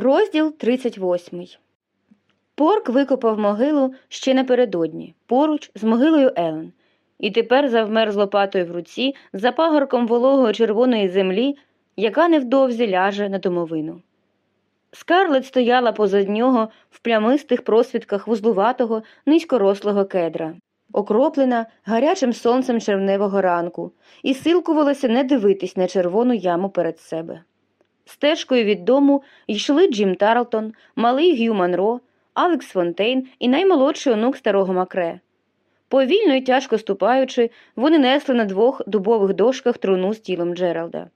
Розділ 38 Порк викопав могилу ще напередодні, поруч з могилою Елен, і тепер завмер з лопатою в руці за пагорком вологої червоної землі, яка невдовзі ляже на домовину. Скарлет стояла позад нього в плямистих просвідках вузлуватого, низькорослого кедра, окроплена гарячим сонцем червневого ранку, і силкувалася не дивитись на червону яму перед себе. Стежкою від дому йшли Джим Тарлтон, малий Г'ю Манро, Алекс Фонтейн і наймолодший онук старого Макре. Повільно і тяжко ступаючи, вони несли на двох дубових дошках труну з тілом Джералда.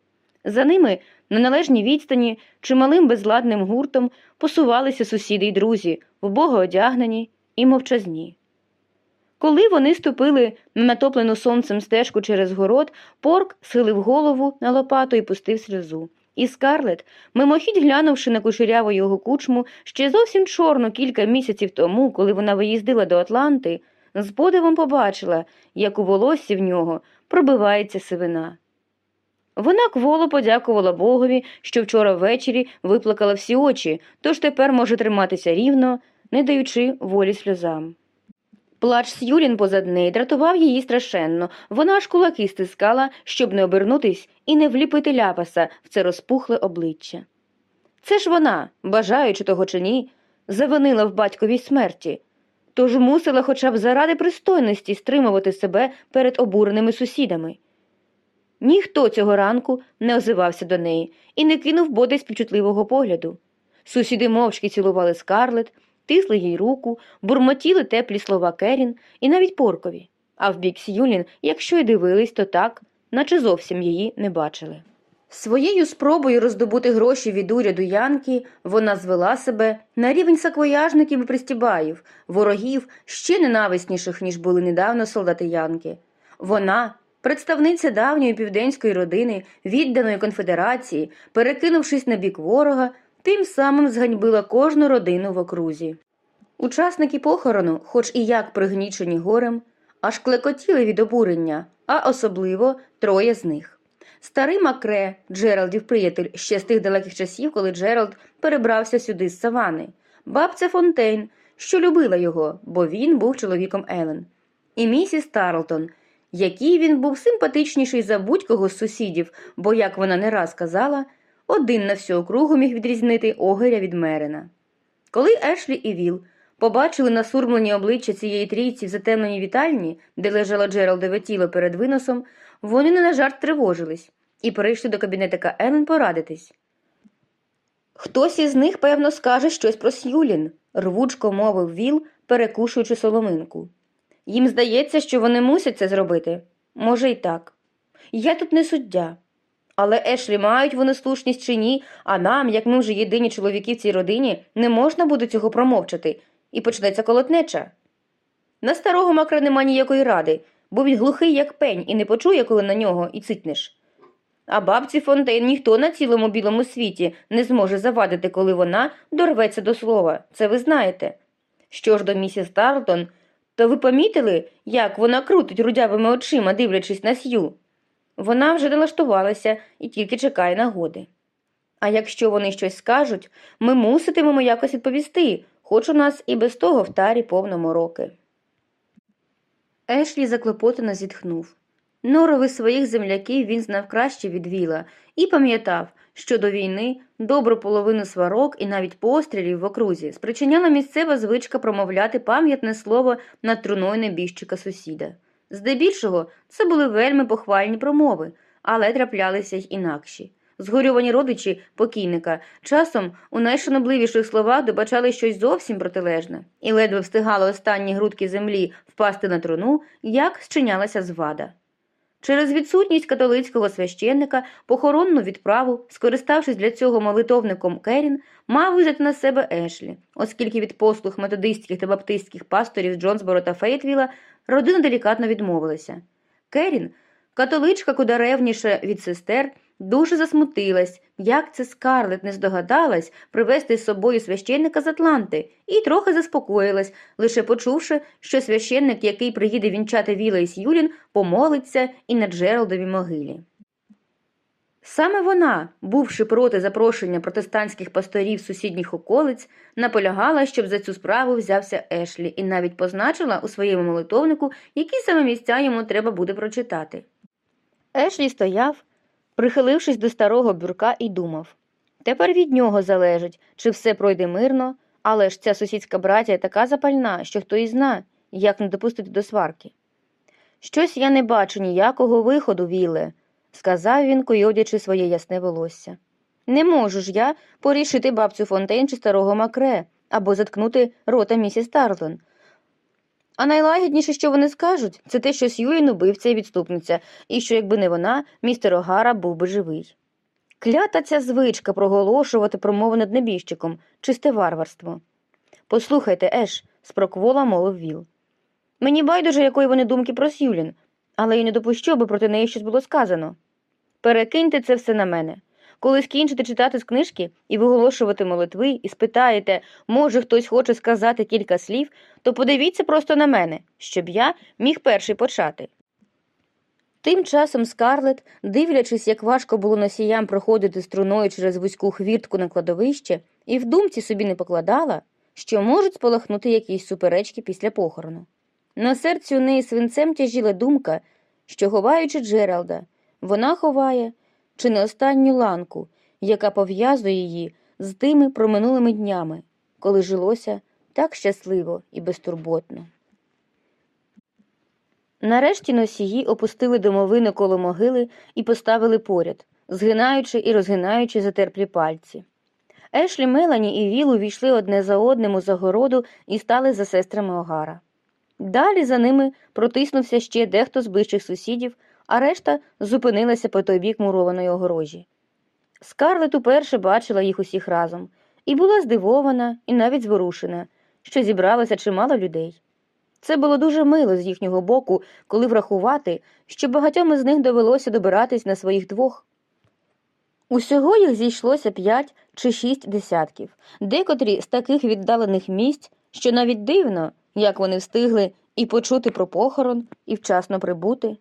За ними, на належній відстані, чималим безладним гуртом посувалися сусіди й друзі, вбого одягнені і мовчазні. Коли вони ступили на натоплену сонцем стежку через город, порк схилив голову на лопату і пустив сльозу. І Скарлет, мимохідь глянувши на кушеряву його кучму, ще зовсім чорну кілька місяців тому, коли вона виїздила до Атланти, з подивом побачила, як у волоссі в нього пробивається сивина. Вона кволо подякувала Богові, що вчора ввечері виплакала всі очі, тож тепер може триматися рівно, не даючи волі сльозам. Плач С'юлін позад неї дратував її страшенно, вона аж кулаки стискала, щоб не обернутись і не вліпити ляпаса в це розпухле обличчя. Це ж вона, бажаючи того чи ні, завинила в батьковій смерті, тож мусила хоча б заради пристойності стримувати себе перед обуреними сусідами. Ніхто цього ранку не озивався до неї і не кинув бодай співчутливого погляду. Сусіди мовчки цілували скарлет, тисли їй руку, бурмотіли теплі слова Керін і навіть поркові, а в бік Сюлін, якщо й дивились, то так, наче зовсім її не бачили. Своєю спробою роздобути гроші від уряду Янки вона звела себе на рівень саквояжників і пристібаїв, ворогів ще ненависніших, ніж були недавно солдати Янки. Вона, представниця давньої південської родини, відданої конфедерації, перекинувшись на бік ворога, тим самим зганьбила кожну родину в окрузі. Учасники похорону, хоч і як пригнічені горем, аж клекотіли від обурення, а особливо троє з них. Старий Макре, Джералдів приятель ще з тих далеких часів, коли Джеральд перебрався сюди з савани, бабця Фонтейн, що любила його, бо він був чоловіком Елен, і місіс Тарлтон, який він був симпатичніший за будь-кого з сусідів, бо, як вона не раз казала, один на всю округу міг відрізнити огиря від мерина. Коли Ешлі і Віл побачили насурмлені обличчя цієї трійці в затемненій вітальні, де лежало Джералдове тіло перед виносом, вони не на жарт тривожились і перейшли до кабінетика Елен порадитись. Хтось із них, певно, скаже щось про С'юлін, рвучко мовив Віл, перекушуючи соломинку. Їм здається, що вони мусять це зробити. Може, й так. Я тут не суддя. Але Ешлі мають вони слушність чи ні, а нам, як ми вже єдині чоловіки в цій родині, не можна буде цього промовчати, і почнеться колотнеча. На старого макра нема ніякої ради, бо він глухий, як пень, і не почує, коли на нього і цитнеш. А бабці Фонтейн ніхто на цілому білому світі не зможе завадити, коли вона дорветься до слова, це ви знаєте. Що ж до місіс Тарлтон, то ви помітили, як вона крутить рудявими очима, дивлячись на сью? Вона вже налаштувалася і тільки чекає нагоди. А якщо вони щось скажуть, ми муситимемо якось відповісти, хоч у нас і без того в тарі повно мороки. Ешлі заклопотано зітхнув. Норови своїх земляків він знав краще від віла і пам'ятав, що до війни добру половину сварок і навіть пострілів в окрузі спричиняла місцева звичка промовляти пам'ятне слово над труною небіжчика сусіда. Здебільшого це були вельми похвальні промови, але траплялися й інакші. Згорювані родичі покійника часом у найшанобливіших словах добачали щось зовсім протилежне, і ледве встигали останні грудки землі впасти на труну, як зчинялася звада. Через відсутність католицького священника похоронну відправу, скориставшись для цього молитовником Керін, мав взяти на себе Ешлі, оскільки від послуг методистських та баптистських пасторів Джонсборо та Фейтвіла родина делікатно відмовилася. Керін, католичка куди ревніше від сестер, дуже засмутилась, як це скарлет не здогадалась привезти з собою священника з Атланти, і трохи заспокоїлась, лише почувши, що священник, який приїде вінчати Віла із Юлін, помолиться і на Джералдовій могилі. Саме вона, бувши проти запрошення протестантських пасторів сусідніх околиць, наполягала, щоб за цю справу взявся Ешлі, і навіть позначила у своєму молитовнику, які саме місця йому треба буде прочитати. Ешлі стояв, прихилившись до старого бюрка, і думав тепер від нього залежить, чи все пройде мирно, але ж ця сусідська братія така запальна, що хто і зна, як не допустити до сварки. Щось я не бачу ніякого виходу, Віле, сказав він, койодячи своє ясне волосся. Не можу ж я порішити бабцю Фонтейн чи старого Макре або заткнути рота місіс Тарлон. А найлагідніше, що вони скажуть, це те, що Сьюїн убивця і відступниця, і що, якби не вона, містер Огара був би живий. Клята ця звичка проголошувати промову над небіжчиком, чисте варварство. Послухайте, Еш, спроквола мовив Віл. Мені байдуже, якої вони думки про Сюлін, але й не допущу, аби проти неї щось було сказано. Перекиньте це все на мене. Коли скінчите читати з книжки і виголошувати молитви, і спитаєте, може, хтось хоче сказати кілька слів, то подивіться просто на мене, щоб я міг перший почати. Тим часом Скарлет, дивлячись, як важко було носіям проходити струною через вузьку хвіртку на кладовище, і в думці собі не покладала, що можуть спалахнути якісь суперечки після похорону. На серці у неї свинцем тяжіла думка, що, ховаючи Джералда, вона ховає чи не останню ланку, яка пов'язує її з тими проминулими днями, коли жилося так щасливо і безтурботно. Нарешті носії опустили домовину коло могили і поставили поряд, згинаючи і розгинаючи затерплі пальці. Ешлі, Мелані і Віл увійшли одне за одним у загороду і стали за сестрами Огара. Далі за ними протиснувся ще дехто з ближчих сусідів, а решта зупинилася по той бік мурованої огорожі. Скарлет уперше бачила їх усіх разом і була здивована і навіть зворушена, що зібралося чимало людей. Це було дуже мило з їхнього боку, коли врахувати, що багатьом із них довелося добиратись на своїх двох. Усього їх зійшлося п'ять чи шість десятків, декотрі з таких віддалених місць, що навіть дивно, як вони встигли і почути про похорон, і вчасно прибути.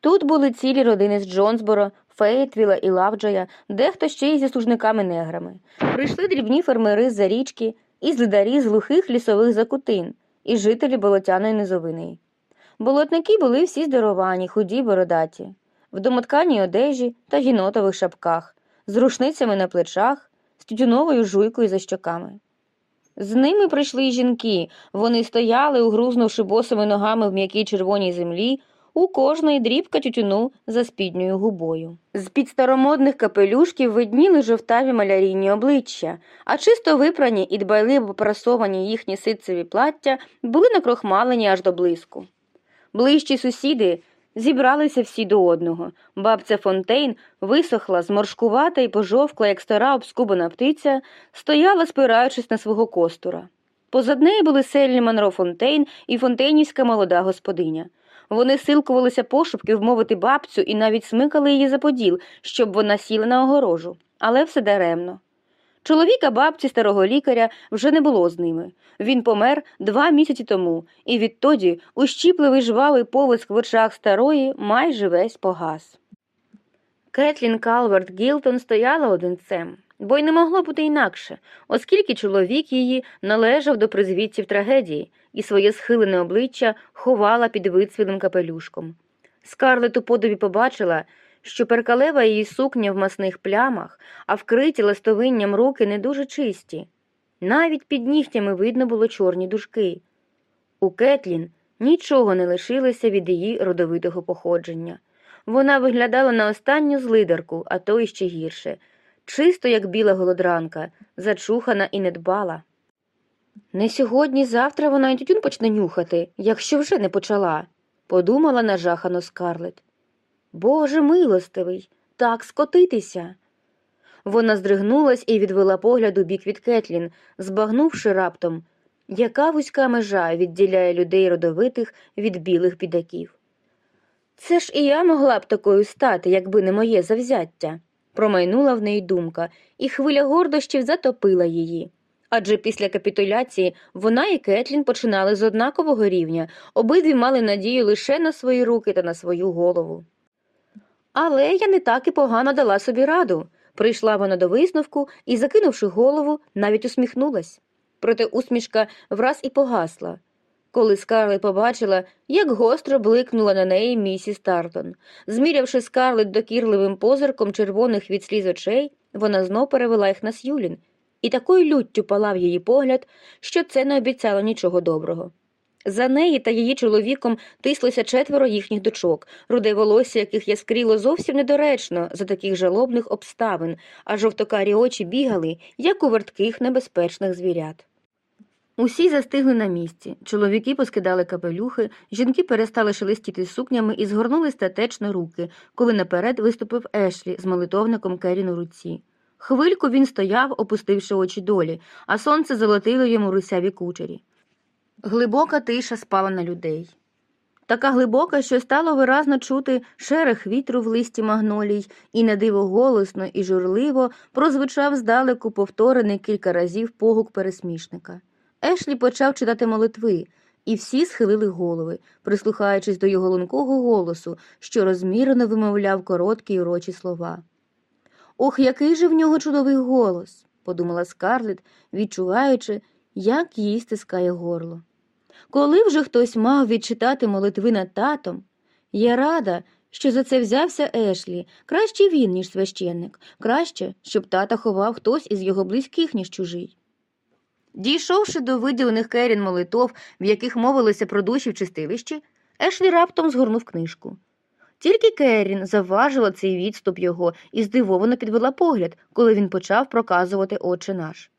Тут були цілі родини з Джонсборо, Фейтвіла і Лавджая, дехто ще й зі служниками-неграми. Прийшли дрібні фермери з-за річки і злидарі з глухих лісових закутин, і жителі болотяної низовини. Болотники були всі здоровані, худі бородаті, в домотканій одежі та гінотових шапках, з рушницями на плечах, з тютюновою жуйкою за щоками. З ними прийшли й жінки, вони стояли, угрузнувши босими ногами в м'якій червоній землі, у кожної дрібка тютюну за спідньою губою. З-під старомодних капелюшків видніли жовтаві малярійні обличчя, а чисто випрані і дбайливо попрасовані їхні ситцеві плаття були накрохмалені аж до блиску. Ближчі сусіди зібралися всі до одного. Бабця Фонтейн висохла, зморшкувата і пожовкла, як стара обскубана птиця, стояла, спираючись на свого костура. Позад неї були сельні Монро Фонтейн і фонтейнівська молода господиня. Вони силкувалися пошепки вмовити бабцю і навіть смикали її за поділ, щоб вона сіла на огорожу, але все даремно. Чоловіка бабці старого лікаря вже не було з ними. Він помер два місяці тому, і відтоді ущіпливий жвавий повиск в очах старої майже весь погас. Кетлін Калверт Гілтон стояла одинцем, бо й не могло бути інакше, оскільки чоловік її належав до призвідців трагедії і своє схилене обличчя ховала під вицвілим капелюшком. Скарлет у подобі побачила, що перкалева її сукня в масних плямах, а вкриті ластовинням руки не дуже чисті. Навіть під нігтями видно було чорні дужки. У Кетлін нічого не лишилося від її родовитого походження. Вона виглядала на останню злидарку, а то і ще гірше, чисто як біла голодранка, зачухана і недбала. Не сьогодні, завтра вона й тютюн почне нюхати, якщо вже не почала, подумала нажахано Скарлет. Боже милостивий, так скотитися. Вона здригнулась і відвела погляд у бік від Кетлін, збагнувши раптом, яка вузька межа відділяє людей родовитих від білих бідаків. Це ж і я могла б такою стати, якби не моє завзяття, промайнула в неї думка, і хвиля гордощів затопила її. Адже після капітуляції вона і Кетлін починали з однакового рівня, обидві мали надію лише на свої руки та на свою голову. Але я не так і погано дала собі раду. Прийшла вона до висновку і, закинувши голову, навіть усміхнулась. Проте усмішка враз і погасла. Коли Скарлет побачила, як гостро бликнула на неї місіс Тартон. Змірявши Скарлет докірливим позирком червоних від сліз очей, вона знов перевела їх на Сюлін, і такою люттю палав її погляд, що це не обіцяло нічого доброго. За неї та її чоловіком тислося четверо їхніх дочок, руде волосся яких яскріло зовсім недоречно за таких жалобних обставин, а жовтокарі очі бігали, як у вертких небезпечних звірят. Усі застигли на місці. Чоловіки поскидали капелюхи, жінки перестали шелестіти сукнями і згорнули статечно руки, коли наперед виступив Ешлі з молитовником Керін у руці. Хвильку він стояв, опустивши очі долі, а сонце золотило йому русяві кучері. Глибока тиша спала на людей. Така глибока, що стало виразно чути шерех вітру в листі магнолій, і на диво голосно і журливо прозвучав здалеку повторений кілька разів погук пересмішника. Ешлі почав читати молитви, і всі схилили голови, прислухаючись до його лункого голосу, що розмірено вимовляв короткі й урочі слова. Ох, який же в нього чудовий голос, подумала Скарлет, відчуваючи, як їй стискає горло. Коли вже хтось мав відчитати молитви над татом, я рада, що за це взявся Ешлі. Краще він, ніж священник, краще, щоб тата ховав хтось із його близьких, ніж чужий. Дійшовши до виділених Керін молитов, в яких мовилося про душі в чистилищі, Ешлі раптом згорнув книжку. Тільки Керрін завважила цей відступ його і здивовано підвела погляд, коли він почав проказувати Отче наш.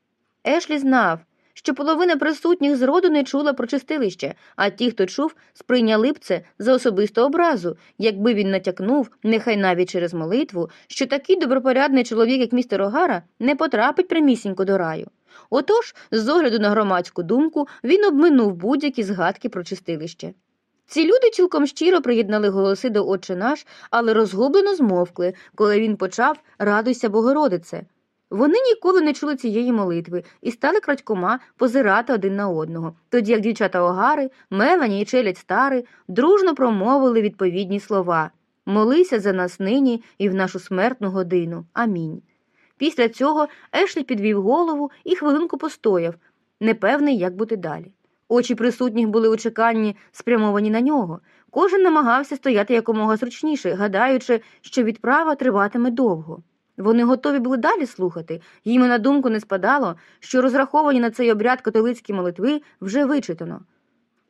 Ешлі знав, що половина присутніх зроду не чула про чистилище, а ті, хто чув, сприйняли б це за особисту образу, якби він натякнув, нехай навіть через молитву, що такий добропорядний чоловік, як містер Огара, не потрапить прямісінько до раю. Отож, з огляду на громадську думку, він обминув будь-які згадки про чистилище. Ці люди цілком щиро приєднали голоси до Отче наш, але розгублено змовкли, коли він почав Радуйся, Богородице. Вони ніколи не чули цієї молитви і стали крадькома позирати один на одного, тоді як дівчата Огари, Мелані і челядь стари дружно промовили відповідні слова Молися за нас нині і в нашу смертну годину. Амінь. Після цього Ешлі підвів голову і хвилинку постояв, непевний, як бути далі. Очі присутніх були у чеканні, спрямовані на нього. Кожен намагався стояти якомога зручніше, гадаючи, що відправа триватиме довго. Вони готові були далі слухати, їм на думку не спадало, що розраховані на цей обряд католицькі молитви вже вичитано.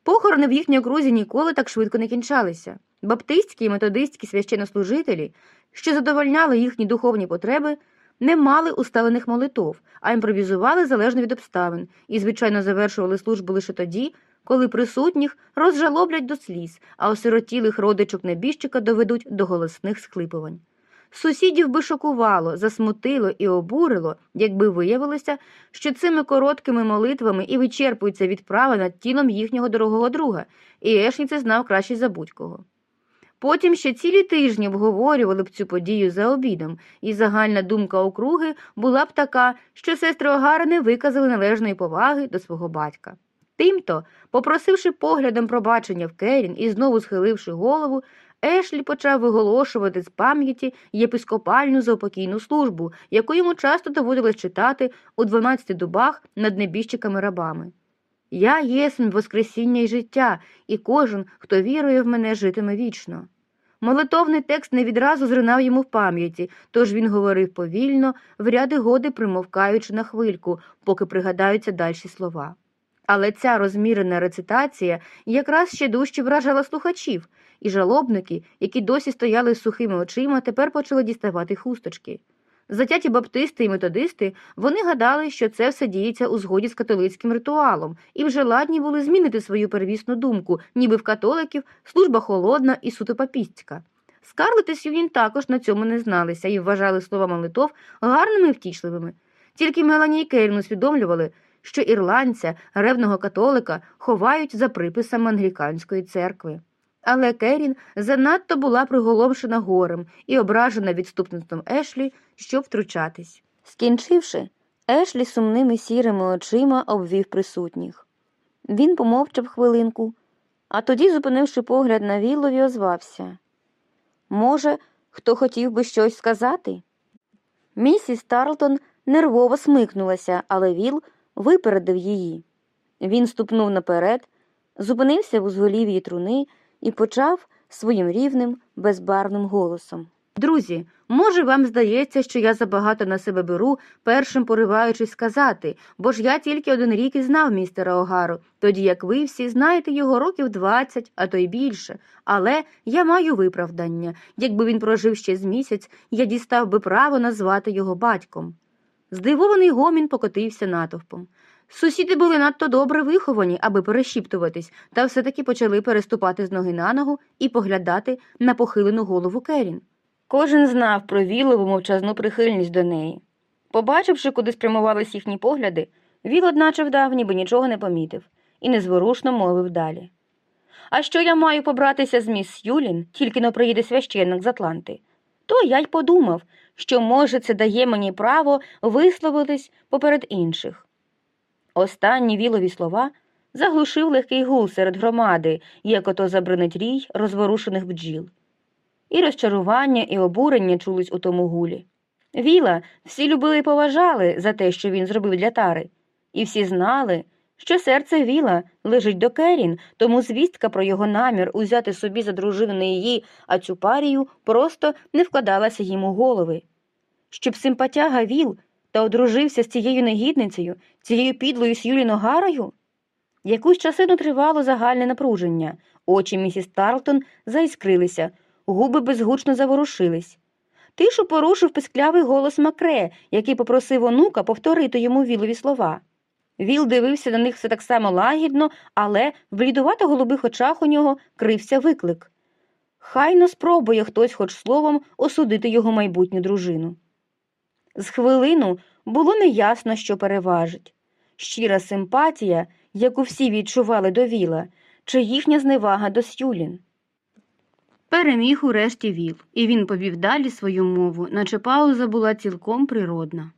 Похорони в їхній окрузі ніколи так швидко не кінчалися. Баптистські і методистські священнослужителі, що задовольняли їхні духовні потреби, не мали усталених молитов, а імпровізували залежно від обставин і, звичайно, завершували службу лише тоді, коли присутніх розжалоблять до сліз, а осиротілих родичок небіжчика доведуть до голосних схлипувань. Сусідів би шокувало, засмутило і обурило, якби виявилося, що цими короткими молитвами і вичерпується відправа над тілом їхнього дорогого друга, і Ешні це знав краще за будь-кого. Потім ще цілі тижні обговорювали б цю подію за обідом, і загальна думка округи була б така, що сестри Огари не виказали належної поваги до свого батька. Тимто, попросивши поглядом пробачення в Керін і знову схиливши голову, Ешлі почав виголошувати з пам'яті єпископальну заупокійну службу, яку йому часто доводилось читати у дванадцяти дубах над небіжчиками рабами. Я єсмь Воскресіння й життя, і кожен, хто вірує в мене, житиме вічно. Молитовний текст не відразу зринав йому в пам'яті, тож він говорив повільно, в ряди годи примовкаючи на хвильку, поки пригадаються дальші слова. Але ця розмірена рецитація якраз ще дужче вражала слухачів, і жалобники, які досі стояли з сухими очима, тепер почали діставати хусточки. Затяті баптисти і методисти вони гадали, що це все діється у згоді з католицьким ритуалом, і вже ладні були змінити свою первісну думку, ніби в католиків служба холодна і суто папістська. Скарлет і Сюїн також на цьому не зналися і вважали слова молитов гарними і втішливими. Тільки Мелані і Кейрн усвідомлювали, що ірландця, ревного католика, ховають за приписами англіканської церкви. Але Керін занадто була приголомшена горем і ображена відступництвом Ешлі, щоб втручатись. Скінчивши, Ешлі сумними сірими очима обвів присутніх. Він помовчав хвилинку, а тоді, зупинивши погляд на Віллові, озвався. Може, хто хотів би щось сказати? Місіс Тарлтон нервово смикнулася, але Віл випередив її. Він ступнув наперед, зупинився в узголів'ї труни і почав своїм рівним, безбарвним голосом. Друзі, може, вам здається, що я забагато на себе беру, першим пориваючись сказати, бо ж я тільки один рік і знав містера Огару, тоді як ви всі знаєте його років двадцять, а то й більше. Але я маю виправдання. Якби він прожив ще з місяць, я дістав би право назвати його батьком. Здивований гомін покотився натовпом. Сусіди були надто добре виховані, аби перешіптуватись, та все-таки почали переступати з ноги на ногу і поглядати на похилену голову Керін. Кожен знав про Вілову мовчазну прихильність до неї. Побачивши, куди спрямувались їхні погляди, Віл, одначе вдав, ніби нічого не помітив, і незворушно мовив далі. А що я маю побратися з міс Юлін, тільки но приїде священник з Атланти? То я й подумав, що, може, це дає мені право висловитись поперед інших. Останні вілові слова заглушив легкий гул серед громади, як ото забринить рій розворушених бджіл. І розчарування, і обурення чулись у тому гулі. Віла всі любили і поважали за те, що він зробив для тари, і всі знали, що серце Віла лежить до Керін, тому звістка про його намір узяти собі за дружину не її, а цю парію просто не вкладалася їм у голови. Щоб симпатяга Віл та одружився з цією негідницею, цією підлою Сюлі Ногарою? Якусь часину тривало загальне напруження, очі місіс Тарлтон заіскрилися, губи безгучно заворушились. Тишу порушив писклявий голос Макре, який попросив онука повторити йому вілові слова. Віл дивився на них все так само лагідно, але в блідувато голубих очах у нього крився виклик. Хайно спробує хтось хоч словом осудити його майбутню дружину. З хвилину було неясно, що переважить щира симпатія, яку всі відчували до Віла, чи їхня зневага до Сюлін. Переміг урешті Віл, і він повів далі свою мову, наче пауза була цілком природна.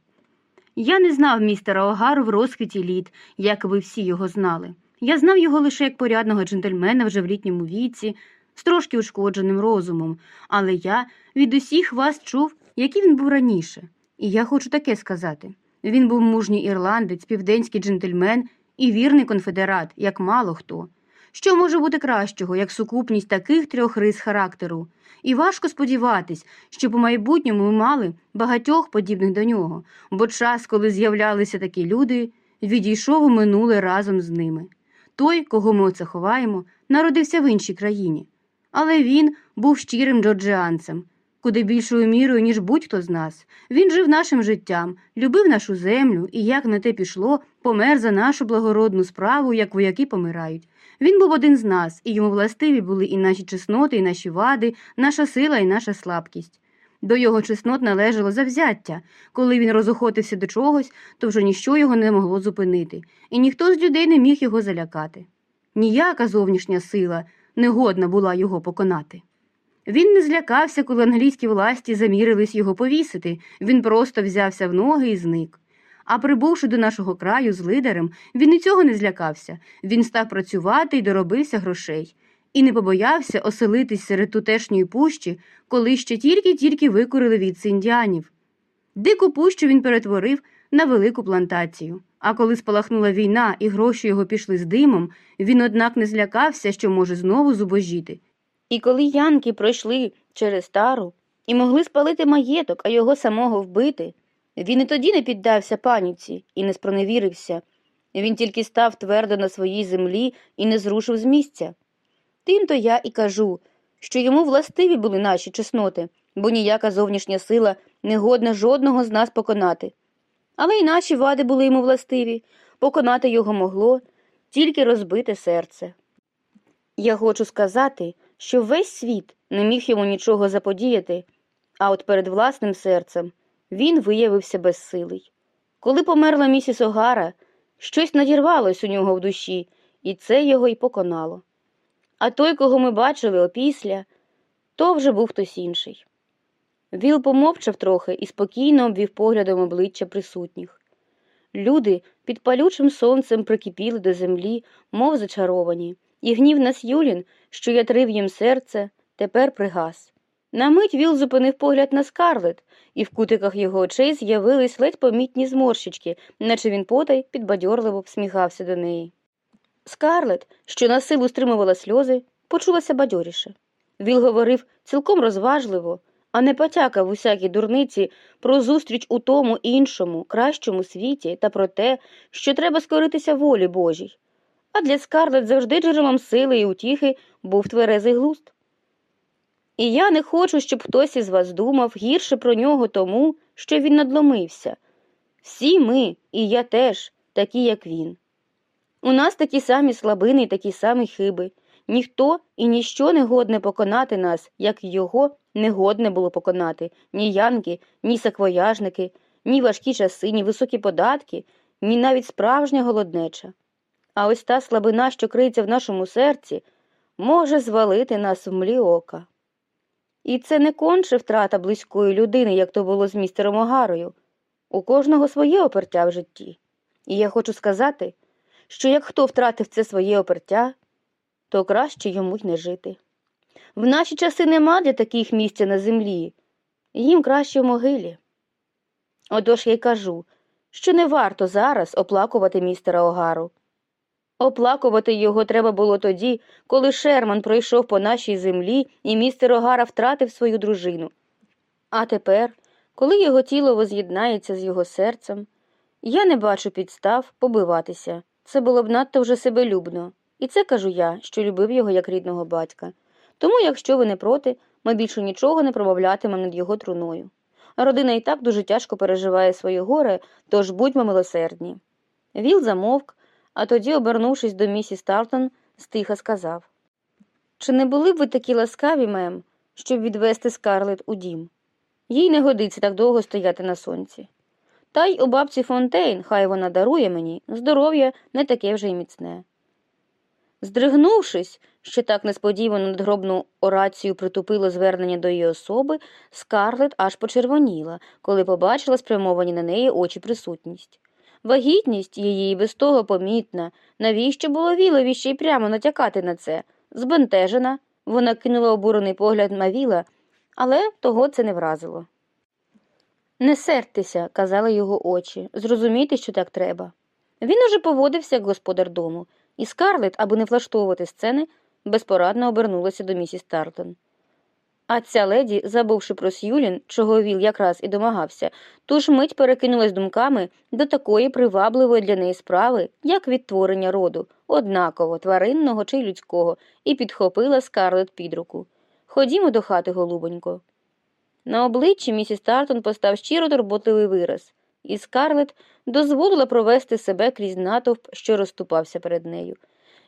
Я не знав містера Огару в розквіті літ, як ви всі його знали. Я знав його лише як порядного джентльмена вже в літньому віці, з трошки ушкодженим розумом, але я від усіх вас чув, який він був раніше. І я хочу таке сказати він був мужній ірландець, південський джентльмен і вірний конфедерат, як мало хто. Що може бути кращого, як сукупність таких трьох рис характеру? І важко сподіватись, що по майбутньому ми мали багатьох подібних до нього, бо час, коли з'являлися такі люди, відійшов у минуле разом з ними. Той, кого ми оце ховаємо, народився в іншій країні. Але він був щирим джорджіанцем, куди більшою мірою, ніж будь-хто з нас. Він жив нашим життям, любив нашу землю і, як на те пішло, помер за нашу благородну справу, як вояки помирають. Він був один з нас, і йому властиві були і наші чесноти, і наші вади, наша сила і наша слабкість. До його чеснот належало завзяття. Коли він розохотився до чогось, то вже ніщо його не могло зупинити, і ніхто з людей не міг його залякати. Ніяка зовнішня сила не годна була його поконати. Він не злякався, коли англійські власті замірились його повісити, він просто взявся в ноги і зник. А прибувши до нашого краю з лидером, він і цього не злякався. Він став працювати і доробився грошей, і не побоявся оселитись серед тутешньої пущі, коли ще тільки-тільки викурили від індіанів. Дику пущу він перетворив на велику плантацію. А коли спалахнула війна і гроші його пішли з димом, він, однак, не злякався, що може знову зубожіти. І коли янки пройшли через тару і могли спалити маєток, а його самого вбити, він і тоді не піддався паніці і не спроневірився. Він тільки став твердо на своїй землі і не зрушив з місця. Тим-то я і кажу, що йому властиві були наші чесноти, бо ніяка зовнішня сила не годна жодного з нас поконати. Але й наші вади були йому властиві, поконати його могло тільки розбите серце. Я хочу сказати, що весь світ не міг йому нічого заподіяти, а от перед власним серцем він виявився безсилий. Коли померла місіс Огара, щось надірвалось у нього в душі, і це його й поконало. А той, кого ми бачили опісля, то вже був хтось інший. Віл помовчав трохи і спокійно обвів поглядом обличчя присутніх. Люди під палючим сонцем прикипіли до землі, мов зачаровані, і гнів на Сюлін, що ятрив їм серце, тепер пригас. На мить Віл зупинив погляд на скарлет, і в кутиках його очей з'явились ледь помітні зморщички, наче він потай підбадьорливо всміхався до неї. Скарлет, що на силу стримувала сльози, почулася бадьоріше. Віл говорив цілком розважливо, а не потякав усякій дурниці про зустріч у тому іншому, кращому світі та про те, що треба скоритися волі Божій. А для Скарлет завжди джерелом сили і утіхи був тверезий глузд. І я не хочу, щоб хтось із вас думав гірше про нього тому, що він надломився. Всі ми, і я теж, такі, як він. У нас такі самі слабини і такі самі хиби. Ніхто і ніщо не годне поконати нас, як його не годне було поконати ні янки, ні саквояжники, ні важкі часи, ні високі податки, ні навіть справжня голоднеча. А ось та слабина, що криється в нашому серці, може звалити нас в млі ока. І це не конче втрата близької людини, як то було з містером Огарою. У кожного своє опертя в житті. І я хочу сказати, що як хто втратив це своє опертя, то краще йому й не жити. В наші часи нема для таких місця на землі, їм краще в могилі. Отож я й кажу, що не варто зараз оплакувати містера Огару. Оплакувати його треба було тоді, коли Шерман пройшов по нашій землі і містер Огара втратив свою дружину. А тепер, коли його тіло воз'єднається з його серцем, я не бачу підстав побиватися. Це було б надто вже себелюбно. І це кажу я, що любив його як рідного батька. Тому, якщо ви не проти, ми більше нічого не промовлятимемо над його труною. Родина і так дуже тяжко переживає своє горе, тож будьмо милосердні. Віл замовк, а тоді, обернувшись до місіс Тартон, стиха сказав Чи не були б ви такі ласкаві, мем, щоб відвести скарлет у дім? Їй не годиться так довго стояти на сонці. Та й у бабці Фонтейн, хай вона дарує мені, здоров'я не таке вже й міцне. Здригнувшись, що так несподівано надгробну орацію притупило звернення до її особи, скарлет аж почервоніла, коли побачила спрямовані на неї очі присутність. Вагітність її без того помітна, навіщо було вілові ще й прямо натякати на це? Збентежена, вона кинула обурений погляд на віла, але того це не вразило. Не сердьтеся, казали його очі, зрозумійте, що так треба. Він уже поводився як господар дому, і Скарлет, аби не влаштовувати сцени, безпорадно обернулася до місіс Тартон. А ця леді, забувши про Сюлін, чого Віл якраз і домагався, ту ж мить перекинулась думками до такої привабливої для неї справи, як відтворення роду, однаково, тваринного чи людського, і підхопила Скарлет під руку. Ходімо до хати, голубонько. На обличчі місіс Тартон постав щиро турботливий вираз, і Скарлет дозволила провести себе крізь натовп, що розступався перед нею.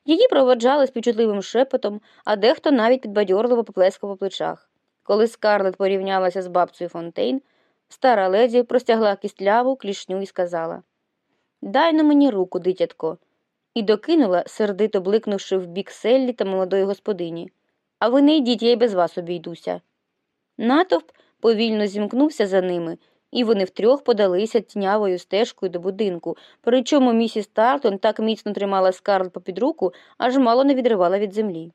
Її проводжали співчутливим шепотом, а дехто навіть підбадьорливо поплескав по плечах. Коли Скарлет порівнялася з бабцею Фонтейн, стара леді простягла кістляву клішню і сказала Дай на мені руку, дитятко, і докинула, сердито бликнувши в бік Селлі та молодої господині. А ви не йдіть, я й без вас обійдуся. Натовп повільно зімкнувся за ними, і вони втрьох подалися тінявою стежкою до будинку, причому місіс Тартон так міцно тримала Скарлет попід руку, аж мало не відривала від землі.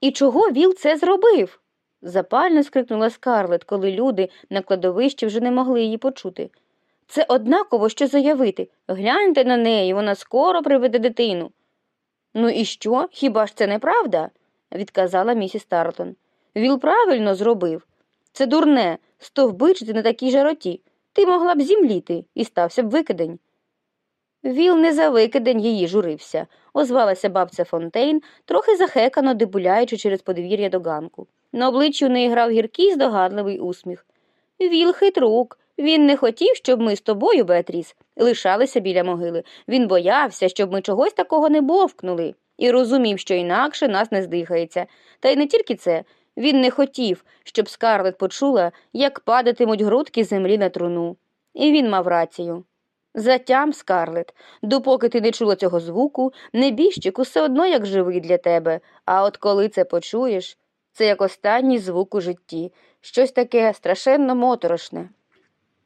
І чого Віл це зробив? запально скрикнула Скарлет, коли люди на кладовищі вже не могли її почути. Це однаково що заявити. Гляньте на неї, вона скоро приведе дитину. Ну і що? Хіба ж це неправда? відказала місіс Тартон. Віл правильно зробив. Це дурне, стовбичити на такій жароті. Ти могла б зімліти і стався б викидень. Віл не за викидень її журився, озвалася бабця Фонтейн, трохи захекано дебуляючи через подвір'я до ганку. На обличчі у неї грав гіркий здогадливий усміх. Віл хитрук. Він не хотів, щоб ми з тобою, Беатріс, лишалися біля могили. Він боявся, щоб ми чогось такого не бовкнули, і розумів, що інакше нас не здихається. Та й не тільки це. Він не хотів, щоб Скарлет почула, як падатимуть грудки землі на труну. І він мав рацію. Затям, Скарлет, допоки ти не чула цього звуку, небіжчик усе одно як живий для тебе, а от коли це почуєш, це як останній звук у житті, щось таке страшенно моторошне.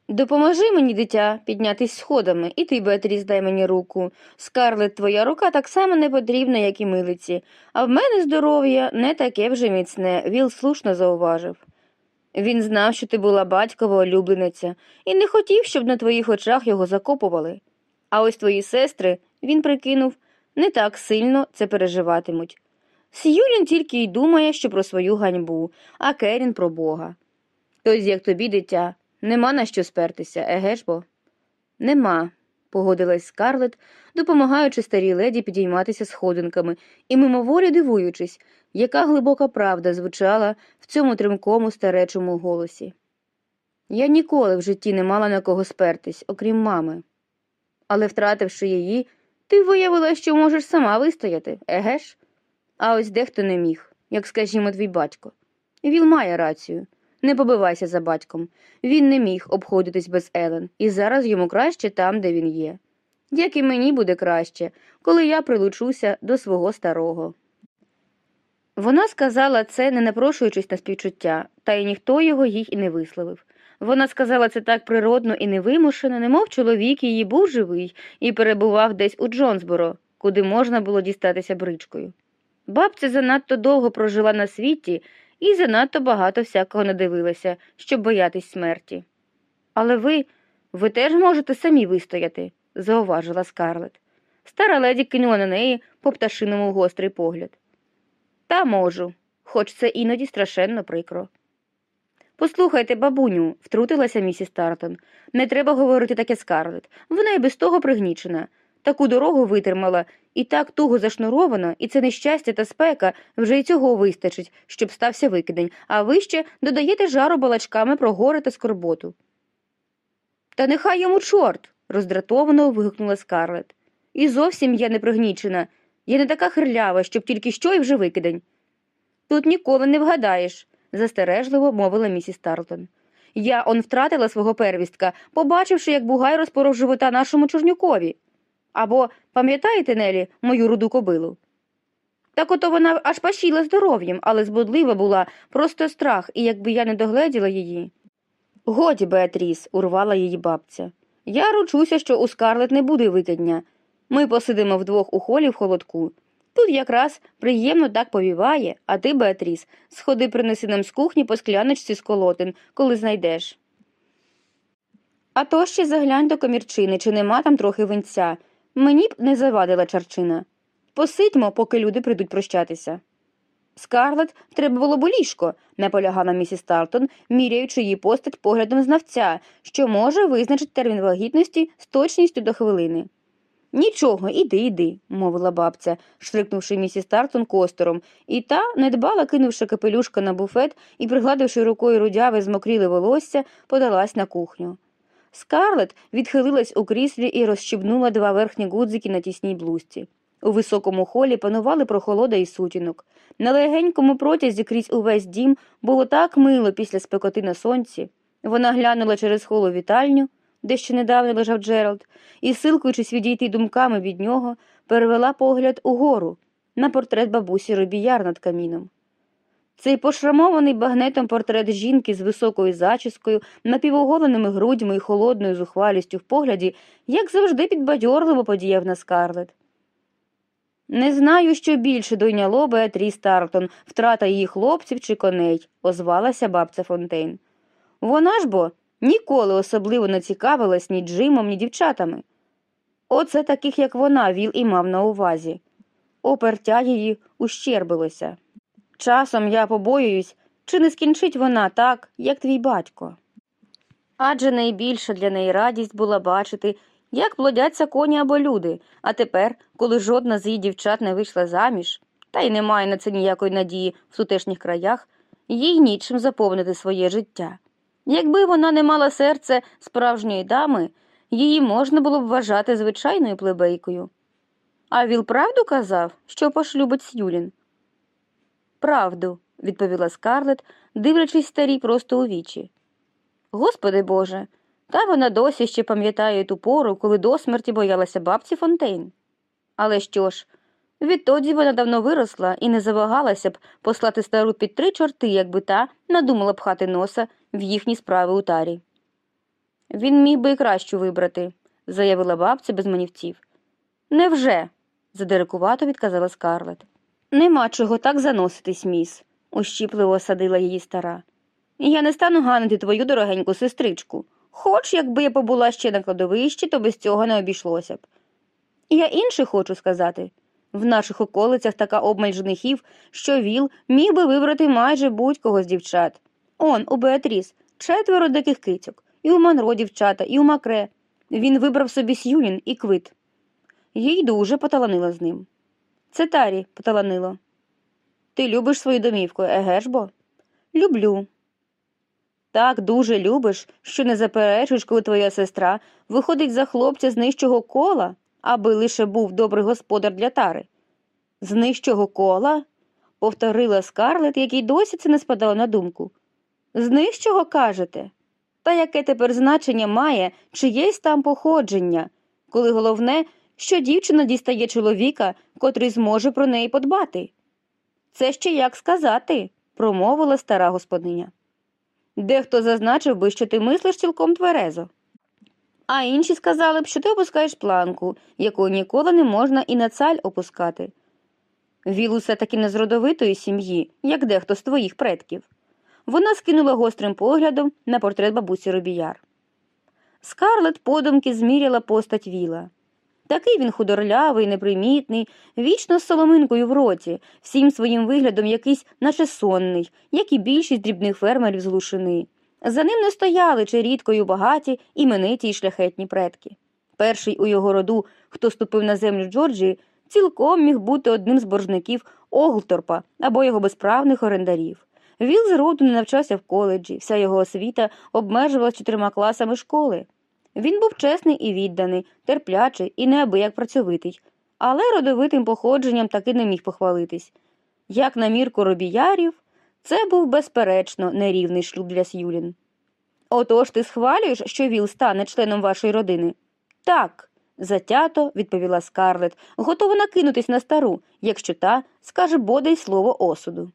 Допоможи мені, дитя, піднятись сходами, і ти, Беатріс, дай мені руку. Скарлет, твоя рука так само не потрібна, як і милиці, а в мене здоров'я не таке вже міцне, Віл слушно зауважив. Він знав, що ти була батькова улюблениця, і не хотів, щоб на твоїх очах його закопували. А ось твої сестри, він прикинув, не так сильно це переживатимуть. Сьюлін тільки й думає, що про свою ганьбу, а Керін про Бога. Тось, як тобі, дитя, нема на що спертися, еге ж бо? Нема, погодилась Скарлет, допомагаючи старій леді підійматися сходинками і мимоволі дивуючись, яка глибока правда звучала в цьому тримкому старечому голосі. Я ніколи в житті не мала на кого спертись, окрім мами. Але, втративши її, ти виявила, що можеш сама вистояти, еге ж? А ось дехто не міг, як скажімо, твій батько. Віл має рацію. Не побивайся за батьком. Він не міг обходитись без Елен, і зараз йому краще там, де він є. Як і мені буде краще, коли я прилучуся до свого старого. Вона сказала це, не напрошуючись на співчуття, та й ніхто його їй і не висловив. Вона сказала це так природно і невимушено, немов чоловік її був живий і перебував десь у Джонсборо, куди можна було дістатися бричкою. Бабця занадто довго прожила на світі і занадто багато всякого надивилася, щоб боятись смерті. Але ви, ви теж можете самі вистояти, зауважила Скарлет. Стара леді кинула на неї по пташиному гострий погляд. Та можу, хоч це іноді страшенно прикро. Послухайте, бабуню, втрутилася місіс Тартон. Не треба говорити таке Скарлет. Вона й без того пригнічена. Таку дорогу витримала і так туго зашнурована, і це нещастя та спека вже й цього вистачить, щоб стався викидень, а ви ще додаєте жару балачками про горе та скорботу. Та нехай йому чорт. роздратовано вигукнула Скарлет. І зовсім я не пригнічена. Я не така хирлява, щоб тільки що і вже викидень. Тут ніколи не вгадаєш, застережливо мовила місіс Тарлтон. Я он втратила свого первістка, побачивши, як бугай розпоров живота нашому чужнюкові. Або, пам'ятаєте, Нелі, мою руду кобилу? Так ото вона аж пашіла здоров'ям, але збудлива була, просто страх, і якби я не догледіла її. Годі, Беатріс, урвала її бабця. Я ручуся, що у скарлет не буде викидня. Ми посидимо вдвох у холі в холодку. Тут якраз приємно так повіває, а ти, Беатріс, сходи принеси нам з кухні по скляночці з колотин, коли знайдеш. А то ще заглянь до комірчини, чи нема там трохи винця. Мені б не завадила чарчина. Посидьмо, поки люди прийдуть прощатися. Скарлет треба було б ліжко, наполягала місіс Тартон, міряючи її постать поглядом знавця, що може визначити термін вагітності з точністю до хвилини. Нічого, іди, іди, мовила бабця, штрикнувши місіс Тартон костором, і та, недбало кинувши капелюшка на буфет і пригладивши рукою рудяве змокріле волосся, подалась на кухню. Скарлет відхилилась у кріслі і розщібнула два верхні гудзики на тісній блузці. У високому холі панували прохолода і сутінок. На легенькому протязі крізь увесь дім було так мило після спекоти на сонці. Вона глянула через холу вітальню, де ще недавно лежав Джеральд, і, силкуючись відійти думками від нього, перевела погляд угору на портрет бабусі Робіяр над каміном. Цей пошрамований багнетом портрет жінки з високою зачіскою, напівоголеними грудьми і холодною зухвалістю в погляді, як завжди підбадьорливо подіяв на скарлет. Не знаю, що більше дойняло Беатріс Тартон, втрата її хлопців чи коней, озвалася бабця Фонтейн. Вона ж бо ніколи особливо не цікавилась ні Джимом, ні дівчатами. Оце таких, як вона, віл і мав на увазі. Опертя її ущербилося. Часом я побоююсь, чи не скінчить вона так, як твій батько. Адже найбільша для неї радість була бачити, як плодяться коні або люди, а тепер, коли жодна з її дівчат не вийшла заміж, та й немає на це ніякої надії в сутешніх краях, їй нічим заповнити своє життя. Якби вона не мала серце справжньої дами, її можна було б вважати звичайною плебейкою. А Віл правду казав, що пошлюбить Сюлін? Правду, відповіла Скарлет, дивлячись старій просто у вічі. Господи Боже, та вона досі ще пам'ятає ту пору, коли до смерті боялася бабці Фонтейн. Але що ж, відтоді вона давно виросла і не завагалася б послати стару під три чорти, якби та надумала пхати носа в їхні справи у тарі. Він міг би і кращу вибрати, заявила бабця без манівців. Невже? задирикувато відказала Скарлет. Нема чого так заноситись, міс, ущіпливо осадила її стара. Я не стану ганити твою дорогеньку сестричку. Хоч, якби я побула ще на кладовищі, то без цього не обійшлося б. Я інше хочу сказати. В наших околицях така обмаль женихів, що Віл міг би вибрати майже будь-кого з дівчат. Он, у Беатріс, четверо диких кицьок, і у Монро дівчата, і у Макре. Він вибрав собі Сюлін і квит. Їй дуже поталанило з ним. Це Тарі поталанило. Ти любиш свою домівку, еге ж бо? Люблю. Так дуже любиш, що не заперечуєш, коли твоя сестра виходить за хлопця з нижчого кола, аби лише був добрий господар для тари. З нижчого кола? повторила скарлет, якій досі це не спадало на думку. З нижчого кажете? Та яке тепер значення має чиєсь там походження, коли головне, що дівчина дістає чоловіка, котрий зможе про неї подбати? Це ще як сказати, промовила стара господиня. Дехто зазначив би, що ти мислиш цілком тверезо. А інші сказали б, що ти опускаєш планку, яку ніколи не можна і на цаль опускати. Віл усе таки не з родовитої сім'ї, як дехто з твоїх предків. Вона скинула гострим поглядом на портрет бабусі Робіяр. Скарлет подумки зміряла постать Віла. Такий він худорлявий, непримітний, вічно з соломинкою в роті, всім своїм виглядом якийсь, наче сонний, як і більшість дрібних фермерів з глушини. За ним не стояли чи рідкою багаті, імениті й шляхетні предки. Перший у його роду, хто ступив на землю Джорджії, цілком міг бути одним з боржників Оглторпа або його безправних орендарів. Віл з роду не навчався в коледжі, вся його освіта обмежувалась чотирма класами школи. Він був чесний і відданий, терплячий і неабияк працьовитий, але родовитим походженням таки не міг похвалитись. Як на мірку робіярів, це був безперечно нерівний шлюб для Сюлін. Отож ти схвалюєш, що Віл стане членом вашої родини? Так, затято відповіла Скарлет, готова накинутись на стару, якщо та скаже бодай слово осуду.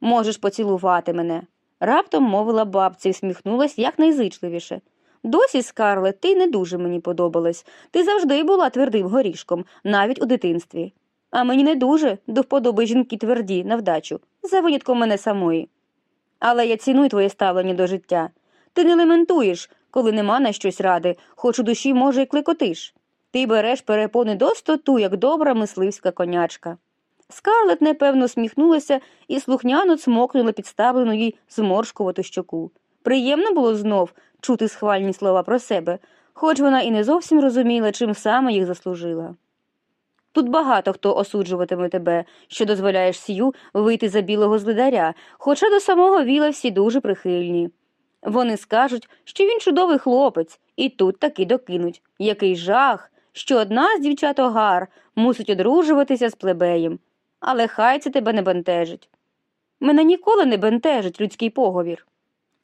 Можеш поцілувати мене, раптом мовила бабця і всміхнулась якнайзичливіше. Досі, Скарлет, ти не дуже мені подобалась. Ти завжди була твердим горішком, навіть у дитинстві. А мені не дуже до вподоби жінки тверді на вдачу, за винятком мене самої. Але я ціную твоє ставлення до життя. Ти не лементуєш, коли нема на щось ради, хоч у душі, може, й клекотиш. Ти береш перепони достоту, як добра мисливська конячка. Скарлет непевно сміхнулася і слухняно цмокнула підставлену їй зморшкувату щоку. Приємно було знов чути схвальні слова про себе, хоч вона і не зовсім розуміла, чим саме їх заслужила. Тут багато хто осуджуватиме тебе, що дозволяєш сію вийти за білого злидаря, хоча до самого віла всі дуже прихильні. Вони скажуть, що він чудовий хлопець, і тут таки докинуть. Який жах, що одна з дівчат огар мусить одружуватися з плебеєм. Але хай це тебе не бентежить. Мене ніколи не бентежить людський поговір.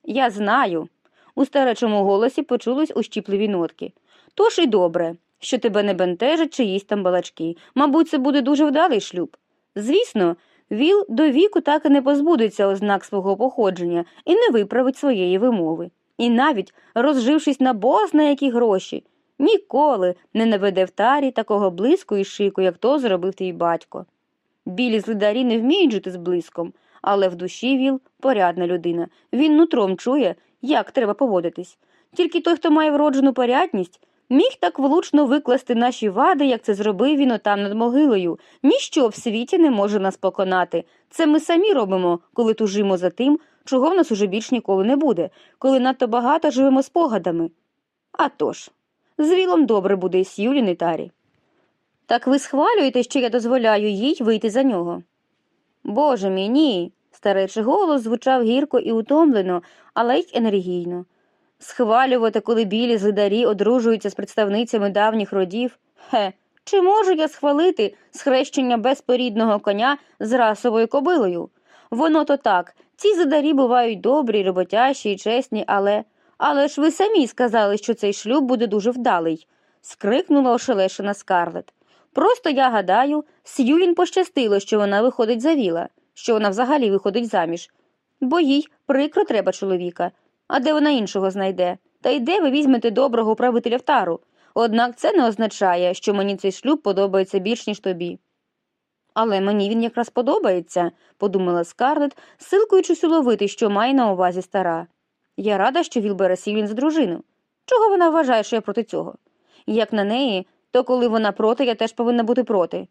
Я знаю. У старечому голосі почулись ущіпливі нотки. Тож і добре, що тебе не бентежать чиїсь там балачки. Мабуть, це буде дуже вдалий шлюб. Звісно, Віл до віку так і не позбудеться ознак свого походження і не виправить своєї вимови. І навіть, розжившись на бозна які гроші, ніколи не наведе в тарі такого блиску і шику, як то зробив твій батько. Білі злидарі не вміють жити з блиском, але в душі Віл порядна людина. Він нутром чує, як треба поводитись. Тільки той, хто має вроджену порядність, міг так влучно викласти наші вади, як це зробив він отам над могилою. Ніщо в світі не може нас поконати. Це ми самі робимо, коли тужимо за тим, чого в нас уже більш ніколи не буде, коли надто багато живемо спогадами. А тож, з вілом добре буде і Сюлін і Тарі. Так ви схвалюєте, що я дозволяю їй вийти за нього? Боже мій, ні. Старечий голос звучав гірко і утомлено, але й енергійно. Схвалювати, коли білі злидарі одружуються з представницями давніх родів. Хе, чи можу я схвалити схрещення безпорідного коня з расовою кобилою? Воно то так, ці злидарі бувають добрі, роботящі і чесні, але. Але ж ви самі сказали, що цей шлюб буде дуже вдалий, скрикнула ошелешена Скарлет. Просто я гадаю, Сьюлін пощастило, що вона виходить за віла, що вона взагалі виходить заміж, бо їй прикро треба чоловіка. А де вона іншого знайде? Та й де ви візьмете доброго управителя в тару? Однак це не означає, що мені цей шлюб подобається більш, ніж тобі. Але мені він якраз подобається, подумала Скарлет, силкуючись уловити, що має на увазі стара. Я рада, що Віл бере Сівлін за дружину. Чого вона вважає, що я проти цього? Як на неї, то коли вона проти, я теж повинна бути проти.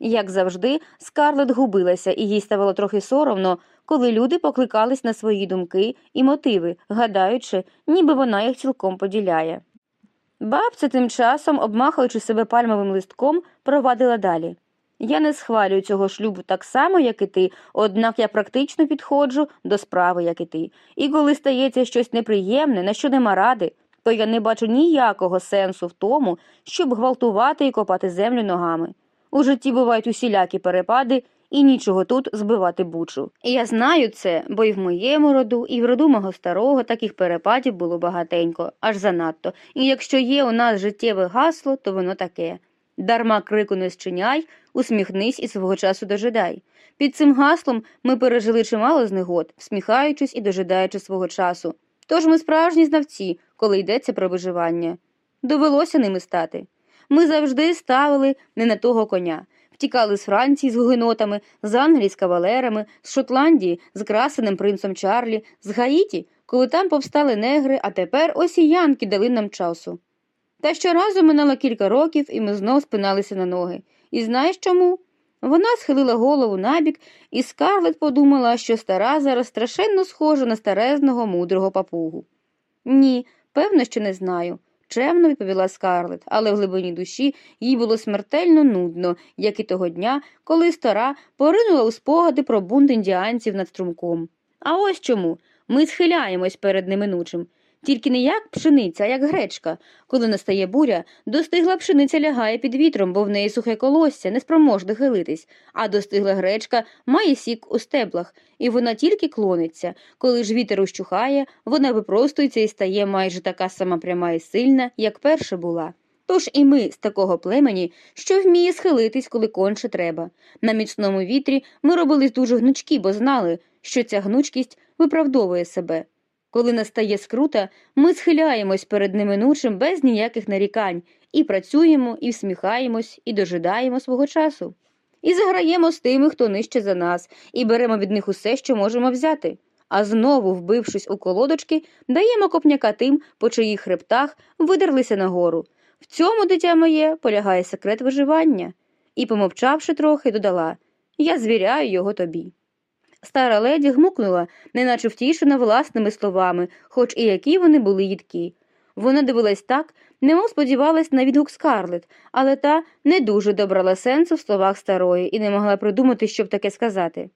Як завжди, Скарлет губилася, і їй ставало трохи соромно, коли люди покликались на свої думки і мотиви, гадаючи, ніби вона їх цілком поділяє. Бабця тим часом, обмахуючи себе пальмовим листком, провадила далі. Я не схвалюю цього шлюбу так само, як і ти, однак я практично підходжу до справи, як і ти. І коли стається щось неприємне, на що нема ради, то я не бачу ніякого сенсу в тому, щоб гвалтувати і копати землю ногами. У житті бувають усілякі перепади, і нічого тут збивати бучу. І я знаю це, бо і в моєму роду, і в роду мого старого таких перепадів було багатенько, аж занадто. І якщо є у нас життєве гасло, то воно таке. Дарма крику не зчиняй, усміхнись і свого часу дожидай. Під цим гаслом ми пережили чимало знегод, всміхаючись і дожидаючи свого часу. Тож ми справжні знавці, коли йдеться про виживання. Довелося ними стати. Ми завжди ставили не на того коня. Втікали з Франції з гугенотами, з Англії з кавалерами, з Шотландії з красеним принцем Чарлі, з Гаїті, коли там повстали негри, а тепер ось і янки дали нам часу. Та щоразу минало кілька років, і ми знов спиналися на ноги. І знаєш чому? Вона схилила голову набік, і Скарлет подумала, що стара зараз страшенно схожа на старезного мудрого папугу. Ні, певно, що не знаю, чемно відповіла Скарлет, але в глибині душі їй було смертельно нудно, як і того дня, коли стара поринула у спогади про бунт індіанців над струмком. А ось чому ми схиляємось перед неминучим. Тільки не як пшениця, а як гречка. Коли настає буря, достигла пшениця лягає під вітром, бо в неї сухе колосся, неспроможне хилитись, а достигла гречка має сік у стеблах, і вона тільки клониться. Коли ж вітер ущухає, вона випростується і стає майже така сама пряма і сильна, як перша була. Тож і ми з такого племені, що вміє схилитись, коли конче треба. На міцному вітрі ми робились дуже гнучкі, бо знали, що ця гнучкість виправдовує себе. Коли настає скрута, ми схиляємось перед неминучим без ніяких нарікань, і працюємо, і всміхаємось, і дожидаємо свого часу. І заграємо з тими, хто нижче за нас, і беремо від них усе, що можемо взяти. А знову, вбившись у колодочки, даємо копняка тим, по чиїх хребтах видерлися нагору. В цьому, дитя моє, полягає секрет виживання. І, помовчавши трохи, додала Я звіряю його тобі. Стара леді гмукнула, неначе втішена власними словами, хоч і які вони були їдкі. Вона дивилась так, немов сподівалась на відгук Скарлет, але та не дуже добрала сенсу в словах старої і не могла придумати, щоб таке сказати.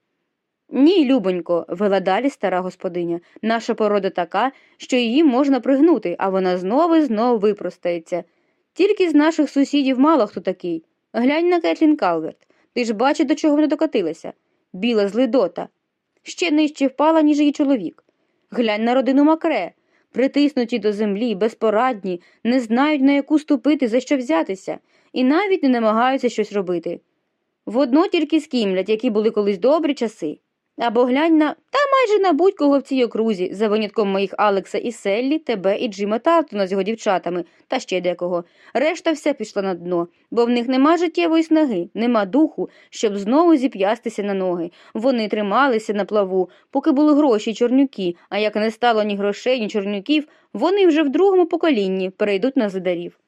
Ні, любонько, вела далі стара господиня, наша порода така, що її можна пригнути, а вона знову і знову випростається. Тільки з наших сусідів мало хто такий. Глянь на Кетлін Калверт. Ти ж бачиш, до чого вона докотилася. Біла злидота. Ще нижче впала, ніж її чоловік. Глянь на родину Макре. Притиснуті до землі, безпорадні, не знають, на яку ступити, за що взятися, і навіть не намагаються щось робити. Водно тільки скімлять, які були колись добрі часи. Або глянь на та майже на будь-кого в цій окрузі, за винятком моїх Алекса і Селлі, тебе і Джима Тартона з його дівчатами, та ще декого. Решта все пішла на дно, бо в них нема життєвої снаги, нема духу, щоб знову зіп'ястися на ноги. Вони трималися на плаву, поки були гроші й чорнюки, а як не стало ні грошей, ні чорнюків, вони вже в другому поколінні перейдуть на зидарів.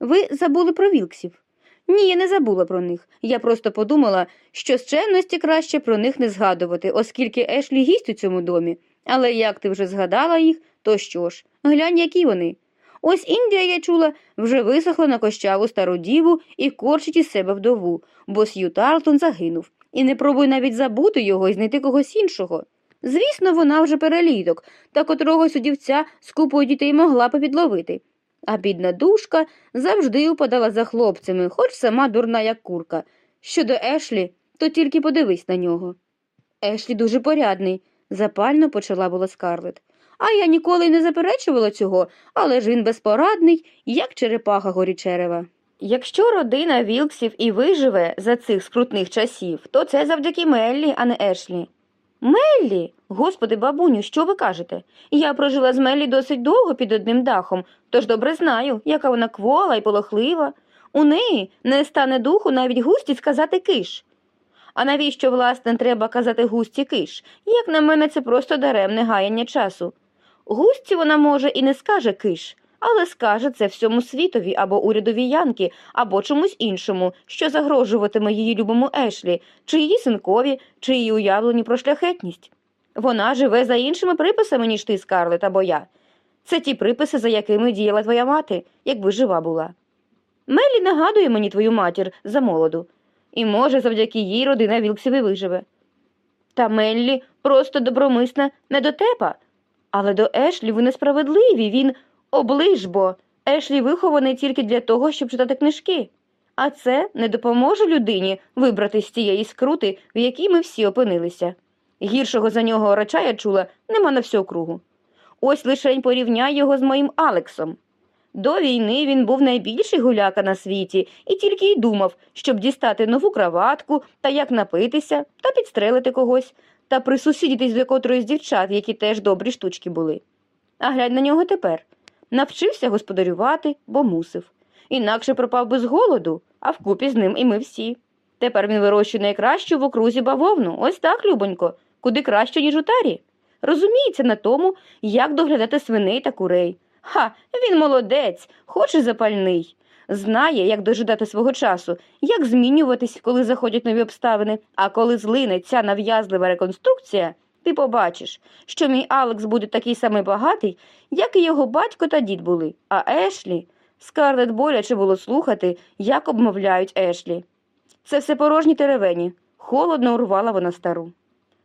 Ви забули про вілксів? Ні, я не забула про них. Я просто подумала, що з чемності краще про них не згадувати, оскільки Ешлі гість у цьому домі. Але як ти вже згадала їх, то що ж? Глянь, які вони. Ось Індія, я чула, вже висохла на кощаву стару діву і корчить із себе вдову, бо Сью Тарлтон загинув. І не пробуй навіть забути його і знайти когось іншого. Звісно, вона вже переліток, та котрогось удівця з купою дітей могла попідловити. А бідна душка завжди упадала за хлопцями, хоч сама дурна, як курка. Щодо Ешлі, то тільки подивись на нього. Ешлі дуже порядний, запально почала була скарлет. А я ніколи й не заперечувала цього, але ж він безпорадний, як черепаха горічерева. Якщо родина Вілксів і виживе за цих скрутних часів, то це завдяки Меллі, а не Ешлі. Меллі, господи, бабуню, що ви кажете? Я прожила з Меллі досить довго під одним дахом, тож добре знаю, яка вона квола і полохлива. У неї не стане духу навіть густі сказати киш. А навіщо, власне, треба казати густі киш? Як на мене, це просто даремне гаяння часу. Густі вона, може, і не скаже киш, але скаже це всьому світові або урядові янки, або чомусь іншому, що загрожуватиме її любому Ешлі, чи її синкові, чи її уявленні про шляхетність. Вона живе за іншими приписами, ніж ти, Скарлет, або я. Це ті приписи, за якими діяла твоя мати, якби жива була. Мелі нагадує мені твою матір за молоду, і, може, завдяки їй родина Вілксіві виживе. Та Меллі просто добромисна недотепа. Але до Ешлі ви несправедливі, він оближ бо. Ешлі вихований тільки для того, щоб читати книжки. А це не допоможе людині вибрати з тієї скрути, в якій ми всі опинилися. Гіршого за нього орача я чула нема на всю округу. Ось лишень порівняй його з моїм Алексом. До війни він був найбільший гуляка на світі і тільки й думав, щоб дістати нову краватку та як напитися та підстрелити когось та присусідітись до котрої з дівчат, які теж добрі штучки були. А глянь на нього тепер. Навчився господарювати, бо мусив. Інакше пропав би з голоду, а вкупі з ним і ми всі. Тепер він вирощує найкращу в окрузі бавовну. Ось так, любонько, куди краще, ніж у тарі. Розуміється на тому, як доглядати свиней та курей. Ха, він молодець, хоч і запальний. Знає, як дожидати свого часу, як змінюватись, коли заходять нові обставини, а коли злине ця нав'язлива реконструкція, ти побачиш, що мій Алекс буде такий самий багатий, як і його батько та дід були, а Ешлі. Скарлет боляче було слухати, як обмовляють Ешлі. Це все порожні теревені. Холодно урвала вона стару.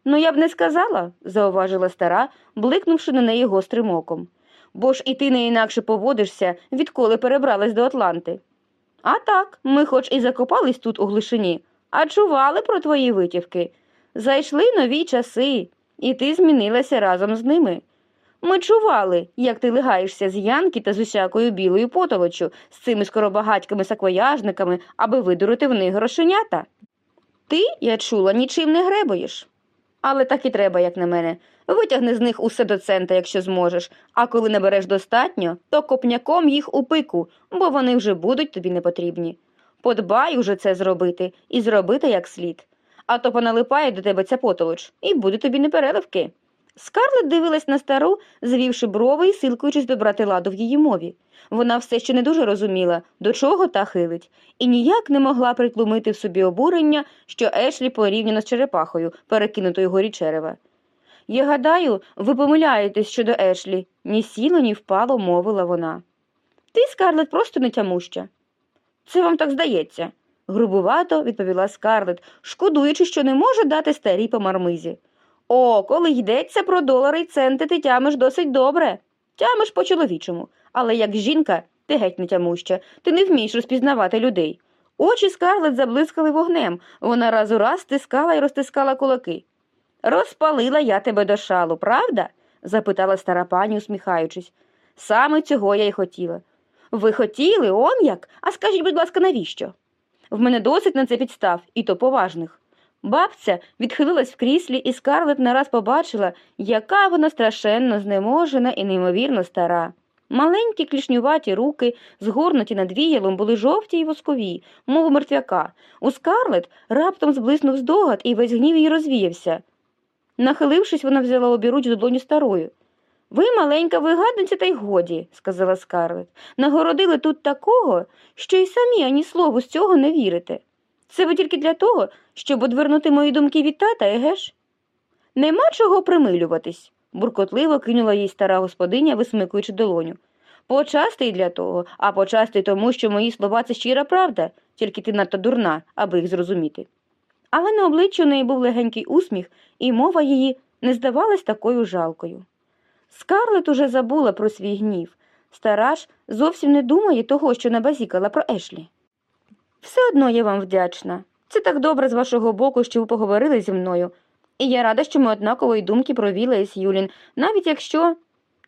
Ну, я б не сказала, зауважила стара, бликнувши на неї гострим оком. Бо ж і ти не інакше поводишся, відколи перебралась до Атланти. А так, ми хоч і закопались тут у глишині, а чували про твої витівки. Зайшли нові часи, і ти змінилася разом з ними. Ми чували, як ти лигаєшся з Янки та з усякою білою потолочю, з цими скоробагатькими саквояжниками, аби видурити в них грошенята. Ти, я чула, нічим не гребуєш. Але так і треба, як на мене. Витягни з них усе до цента, якщо зможеш, а коли набереш достатньо, то копняком їх у пику, бо вони вже будуть тобі не потрібні. Подбай уже це зробити і зробити як слід. А то поналипає до тебе ця потолоч, і буде тобі непереливки. Скарлет дивилась на стару, звівши брови і силкуючись добрати ладу в її мові. Вона все ще не дуже розуміла, до чого та хилить, і ніяк не могла притлумити в собі обурення, що Ешлі порівняно з черепахою, перекинутою горі черева. Я гадаю, ви помиляєтесь щодо Ешлі, ні сіло, ні впало, мовила вона. Ти, Скарлет, просто не тямуща. Це вам так здається, грубувато відповіла Скарлет, шкодуючи, що не може дати старій по мармизі. О, коли йдеться про долари й центи, ти тямиш досить добре. Тямиш по-чоловічому, але як жінка, ти геть не тямуща, ти не вмієш розпізнавати людей. Очі Скарлет заблискали вогнем, вона раз у раз стискала і розтискала кулаки. Розпалила я тебе до шалу, правда? запитала стара пані, усміхаючись. Саме цього я й хотіла. Ви хотіли, он як? А скажіть, будь ласка, навіщо? В мене досить на це підстав, і то поважних. Бабця відхилилась в кріслі, і Скарлет нараз побачила, яка вона страшенно знеможена і неймовірно стара. Маленькі клішнюваті руки, згорнуті над віялом, були жовті й воскові, мов у мертвяка. У Скарлет раптом зблиснув здогад, і весь гнів їй розвіявся. Нахилившись, вона взяла обіруч до долоню старою. Ви, маленька вигадниця, та й годі, сказала Скарлет. Нагородили тут такого, що й самі ані слову з цього не вірите. Це ви тільки для того, щоб одвернути мої думки від тата, еге ж? Нема чого примилюватись, буркотливо кинула їй стара господиня, висмикуючи долоню. Почасти й для того, а почасти тому, що мої слова це щира правда, тільки ти надто дурна, аби їх зрозуміти. Але на обличчі у неї був легенький усміх, і мова її не здавалась такою жалкою. Скарлет уже забула про свій гнів. Стара ж зовсім не думає того, що набазікала про Ешлі. Все одно я вам вдячна. Це так добре з вашого боку, що ви поговорили зі мною. І я рада, що ми однакової думки про Віла і С'юлін, навіть якщо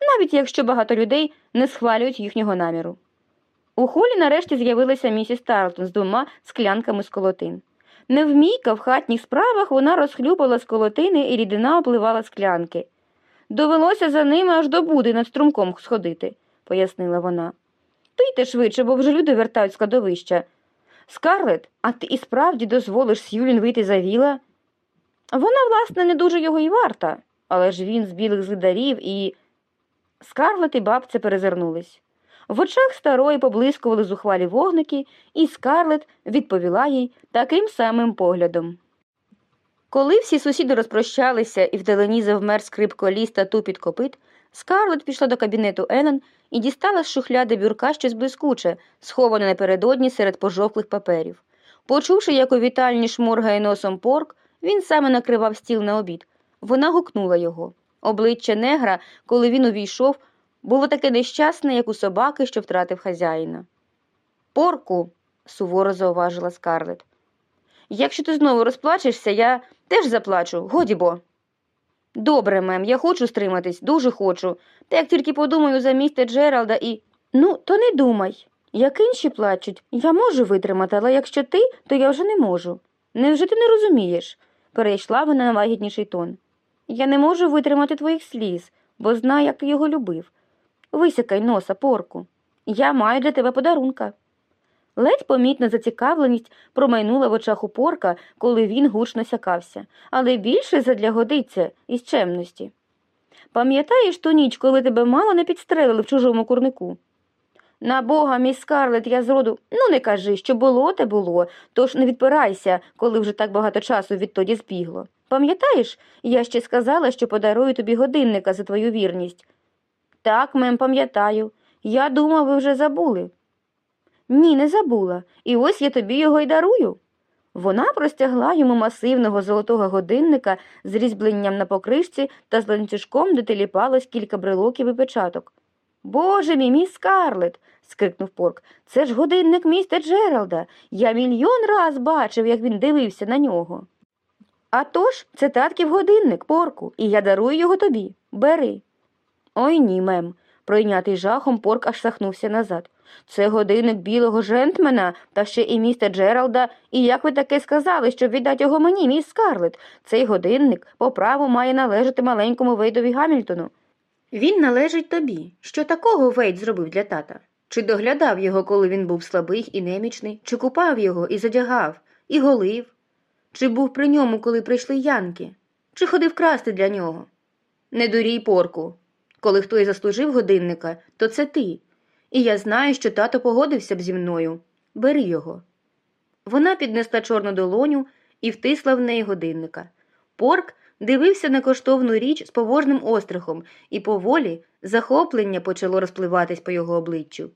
навіть якщо багато людей не схвалюють їхнього наміру. У холі нарешті з'явилася місіс Тарлтон з двома склянками з колотин. Невмійка в хатніх справах вона розхлюпала з колотини і рідина опливала склянки. Довелося за ними аж до буди над струмком сходити, пояснила вона. Пийте швидше, бо вже люди вертають з кладовища. Скарлет, а ти і справді дозволиш Сюлін вийти за віла? Вона, власне, не дуже його й варта, але ж він з білих злидарів і. Скарлет і бабця перезирнулись. В очах старої поблискували зухвалі вогники, і Скарлет відповіла їй таким самим поглядом. Коли всі сусіди розпрощалися і вдалині завмер скрип коліс та тупіт копит, Скарлет пішла до кабінету Елен і дістала з шухляди бюрка щось блискуче, сховане напередодні серед пожовклих паперів. Почувши, як у вітальні шморгає носом порк, він саме накривав стіл на обід. Вона гукнула його. Обличчя негра, коли він увійшов, було таке нещасне, як у собаки, що втратив хазяїна. Порку, суворо зауважила Скарлет. Якщо ти знову розплачешся, я теж заплачу, годі бо. Добре, мем, я хочу стриматись, дуже хочу. Та як тільки подумаю за місте Джералда і. Ну, то не думай. Як інші плачуть, я можу витримати, але якщо ти, то я вже не можу. Невже ти не розумієш? перейшла вона на лагідніший тон. Я не можу витримати твоїх сліз, бо знаю, як його любив. Висякай носа, порку. Я маю для тебе подарунка. Ледь помітна зацікавленість промайнула в очах у порка, коли він гучно сякався, але більше задля годиться із чемності. Пам'ятаєш ту ніч, коли тебе мало не підстрелили в чужому курнику? На бога, міс Скарлет, я зроду, ну не кажи, що було, те було, тож не відпирайся, коли вже так багато часу відтоді збігло. Пам'ятаєш, я ще сказала, що подарую тобі годинника за твою вірність. Так, мем, пам'ятаю. Я думав, ви вже забули. Ні, не забула, і ось я тобі його й дарую. Вона простягла йому масивного золотого годинника з різьбленням на покришці та з ланцюжком, де теліпалось кілька брелоків і печаток. Боже мій, мій Скарлет. скрикнув порк. Це ж годинник містер Джералда. Я мільйон раз бачив, як він дивився на нього. А тож, це татків годинник, порку, і я дарую його тобі. Бери. Ой ні, мем. Пройнятий жахом, порк аж сахнувся назад. Це годинник білого жентмена та ще і містер Джералда. І як ви таке сказали, щоб віддати його мені, міс Скарлет? Цей годинник по праву має належати маленькому Вейдові Гамільтону. Він належить тобі. Що такого Вейд зробив для тата? Чи доглядав його, коли він був слабий і немічний, чи купав його і задягав, і голив? Чи був при ньому, коли прийшли янки? Чи ходив красти для нього? Не дурій порку. Коли хтось заслужив годинника, то це ти. І я знаю, що тато погодився б зі мною. Бери його. Вона піднесла чорну долоню і втисла в неї годинника. Порк дивився на коштовну річ з повожним острахом, і поволі захоплення почало розпливатись по його обличчю.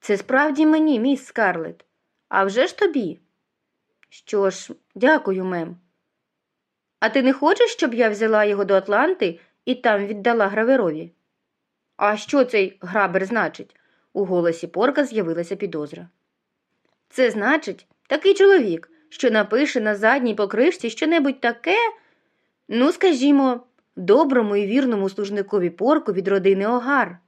Це справді мені, міс Скарлет. А вже ж тобі. Що ж, дякую, мем. А ти не хочеш, щоб я взяла його до Атланти і там віддала граверові? А що цей грабер значить? У голосі порка з'явилася підозра. Це значить такий чоловік, що напише на задній покришці щонебудь таке, ну, скажімо, доброму і вірному служникові порку від родини Огар.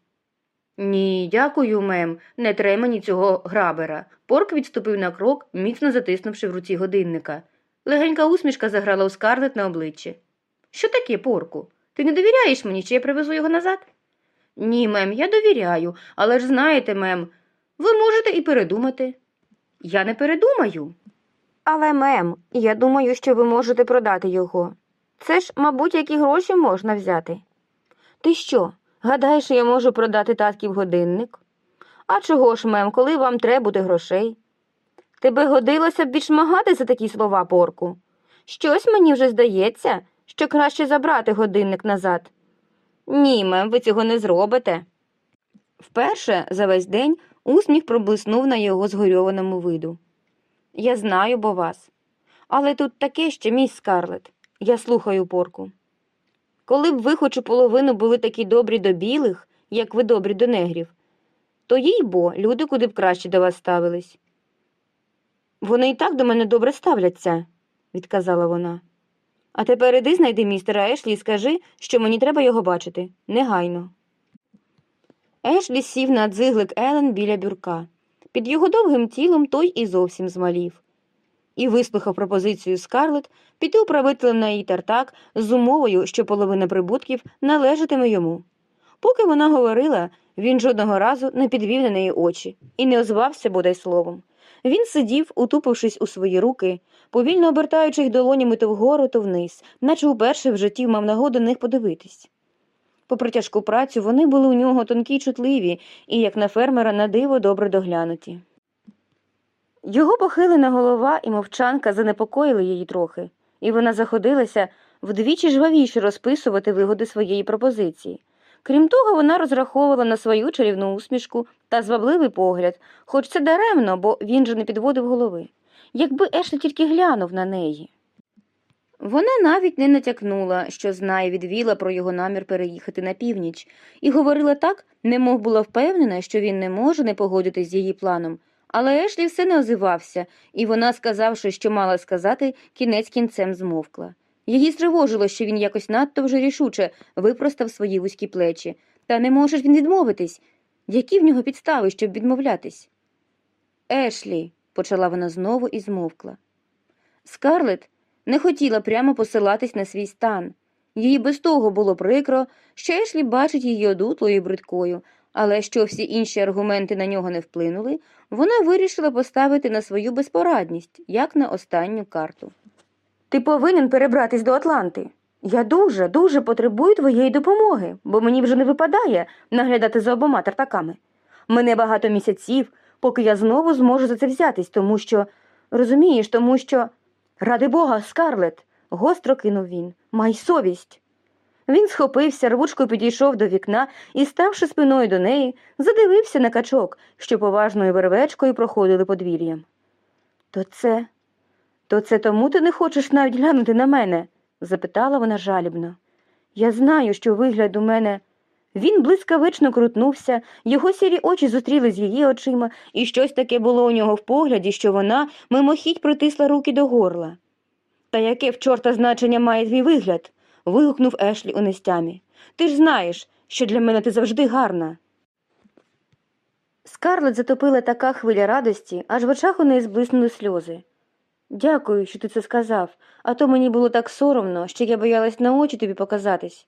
Ні, дякую, мем, не треба мені цього грабера. Порк відступив на крок, міцно затиснувши в руці годинника. Легенька усмішка заграла у скарлет на обличчі. Що таке, порку? Ти не довіряєш мені, чи я привезу його назад? Ні, мем, я довіряю, але ж знаєте, мем, ви можете і передумати. Я не передумаю. Але, мем, я думаю, що ви можете продати його. Це ж, мабуть, які гроші можна взяти. Ти що, гадаєш, я можу продати татків годинник? А чого ж, мем, коли вам треба буде грошей? Тебе годилося б відшмагати за такі слова, порку. Щось мені вже здається, що краще забрати годинник назад. Ні, мем, ви цього не зробите. Вперше за весь день усміх проблиснув на його згорьованому виду. Я знаю бо вас. Але тут таке ще, мій Скарлет. Я слухаю порку. Коли б ви хоч у половину були такі добрі до білих, як ви добрі до негрів, то їй бо люди куди б краще до вас ставились. Вони і так до мене добре ставляться, відказала вона. А тепер іди знайди містера Ешлі і скажи, що мені треба його бачити. Негайно. Ешлі сів на дзиглик Елен біля бюрка. Під його довгим тілом той і зовсім змалів. і вислухав пропозицію Скарлет піти управителем на її тартак з умовою, що половина прибутків належатиме йому. Поки вона говорила, він жодного разу не підвів на неї очі і не озвався бодай словом. Він сидів, утупившись у свої руки, повільно обертаючи їх долонями то вгору, то вниз, наче вперше в житті мав нагоду на них подивитись. Попри тяжку працю, вони були у нього тонкі й чутливі і, як на фермера, на диво добре доглянуті. Його похилена голова і мовчанка занепокоїли її трохи, і вона заходилася вдвічі жвавіше розписувати вигоди своєї пропозиції. Крім того, вона розраховувала на свою чарівну усмішку та звабливий погляд, хоч це даремно, бо він же не підводив голови. Якби Ешлі тільки глянув на неї. Вона навіть не натякнула, що знає від Віла про його намір переїхати на північ, і говорила так, немов була впевнена, що він не може не погодитись з її планом. Але Ешлі все не озивався, і вона, сказавши, що мала сказати, кінець кінцем змовкла. Її стривожило, що він якось надто вже рішуче випростав свої вузькі плечі. Та не може ж він відмовитись. Які в нього підстави, щоб відмовлятись? Ешлі, почала вона знову і змовкла. Скарлет не хотіла прямо посилатись на свій стан. Їй без того було прикро, що Ешлі бачить її одутлою і бридкою, але що всі інші аргументи на нього не вплинули, вона вирішила поставити на свою безпорадність, як на останню карту. Ти повинен перебратись до Атланти. Я дуже, дуже потребую твоєї допомоги, бо мені вже не випадає наглядати за обома тартаками. Мине багато місяців, поки я знову зможу за це взятись, тому що, розумієш, тому що. Ради Бога, Скарлет, гостро кинув він, май совість. Він схопився, рвучко підійшов до вікна і, ставши спиною до неї, задивився на качок, що поважною вервечкою проходили подвір'ям. То це, то це тому ти не хочеш навіть глянути на мене? запитала вона жалібно. Я знаю, що вигляд у мене. Він блискавично крутнувся, його сірі очі зустріли з її очима, і щось таке було у нього в погляді, що вона мимохідь притисла руки до горла. Та яке в чорта значення має твій вигляд? вигукнув Ешлі у нестямі. Ти ж знаєш, що для мене ти завжди гарна. Скарлет затопила така хвиля радості, аж в очах у неї зблиснули сльози. Дякую, що ти це сказав, а то мені було так соромно, що я боялась на очі тобі показатись.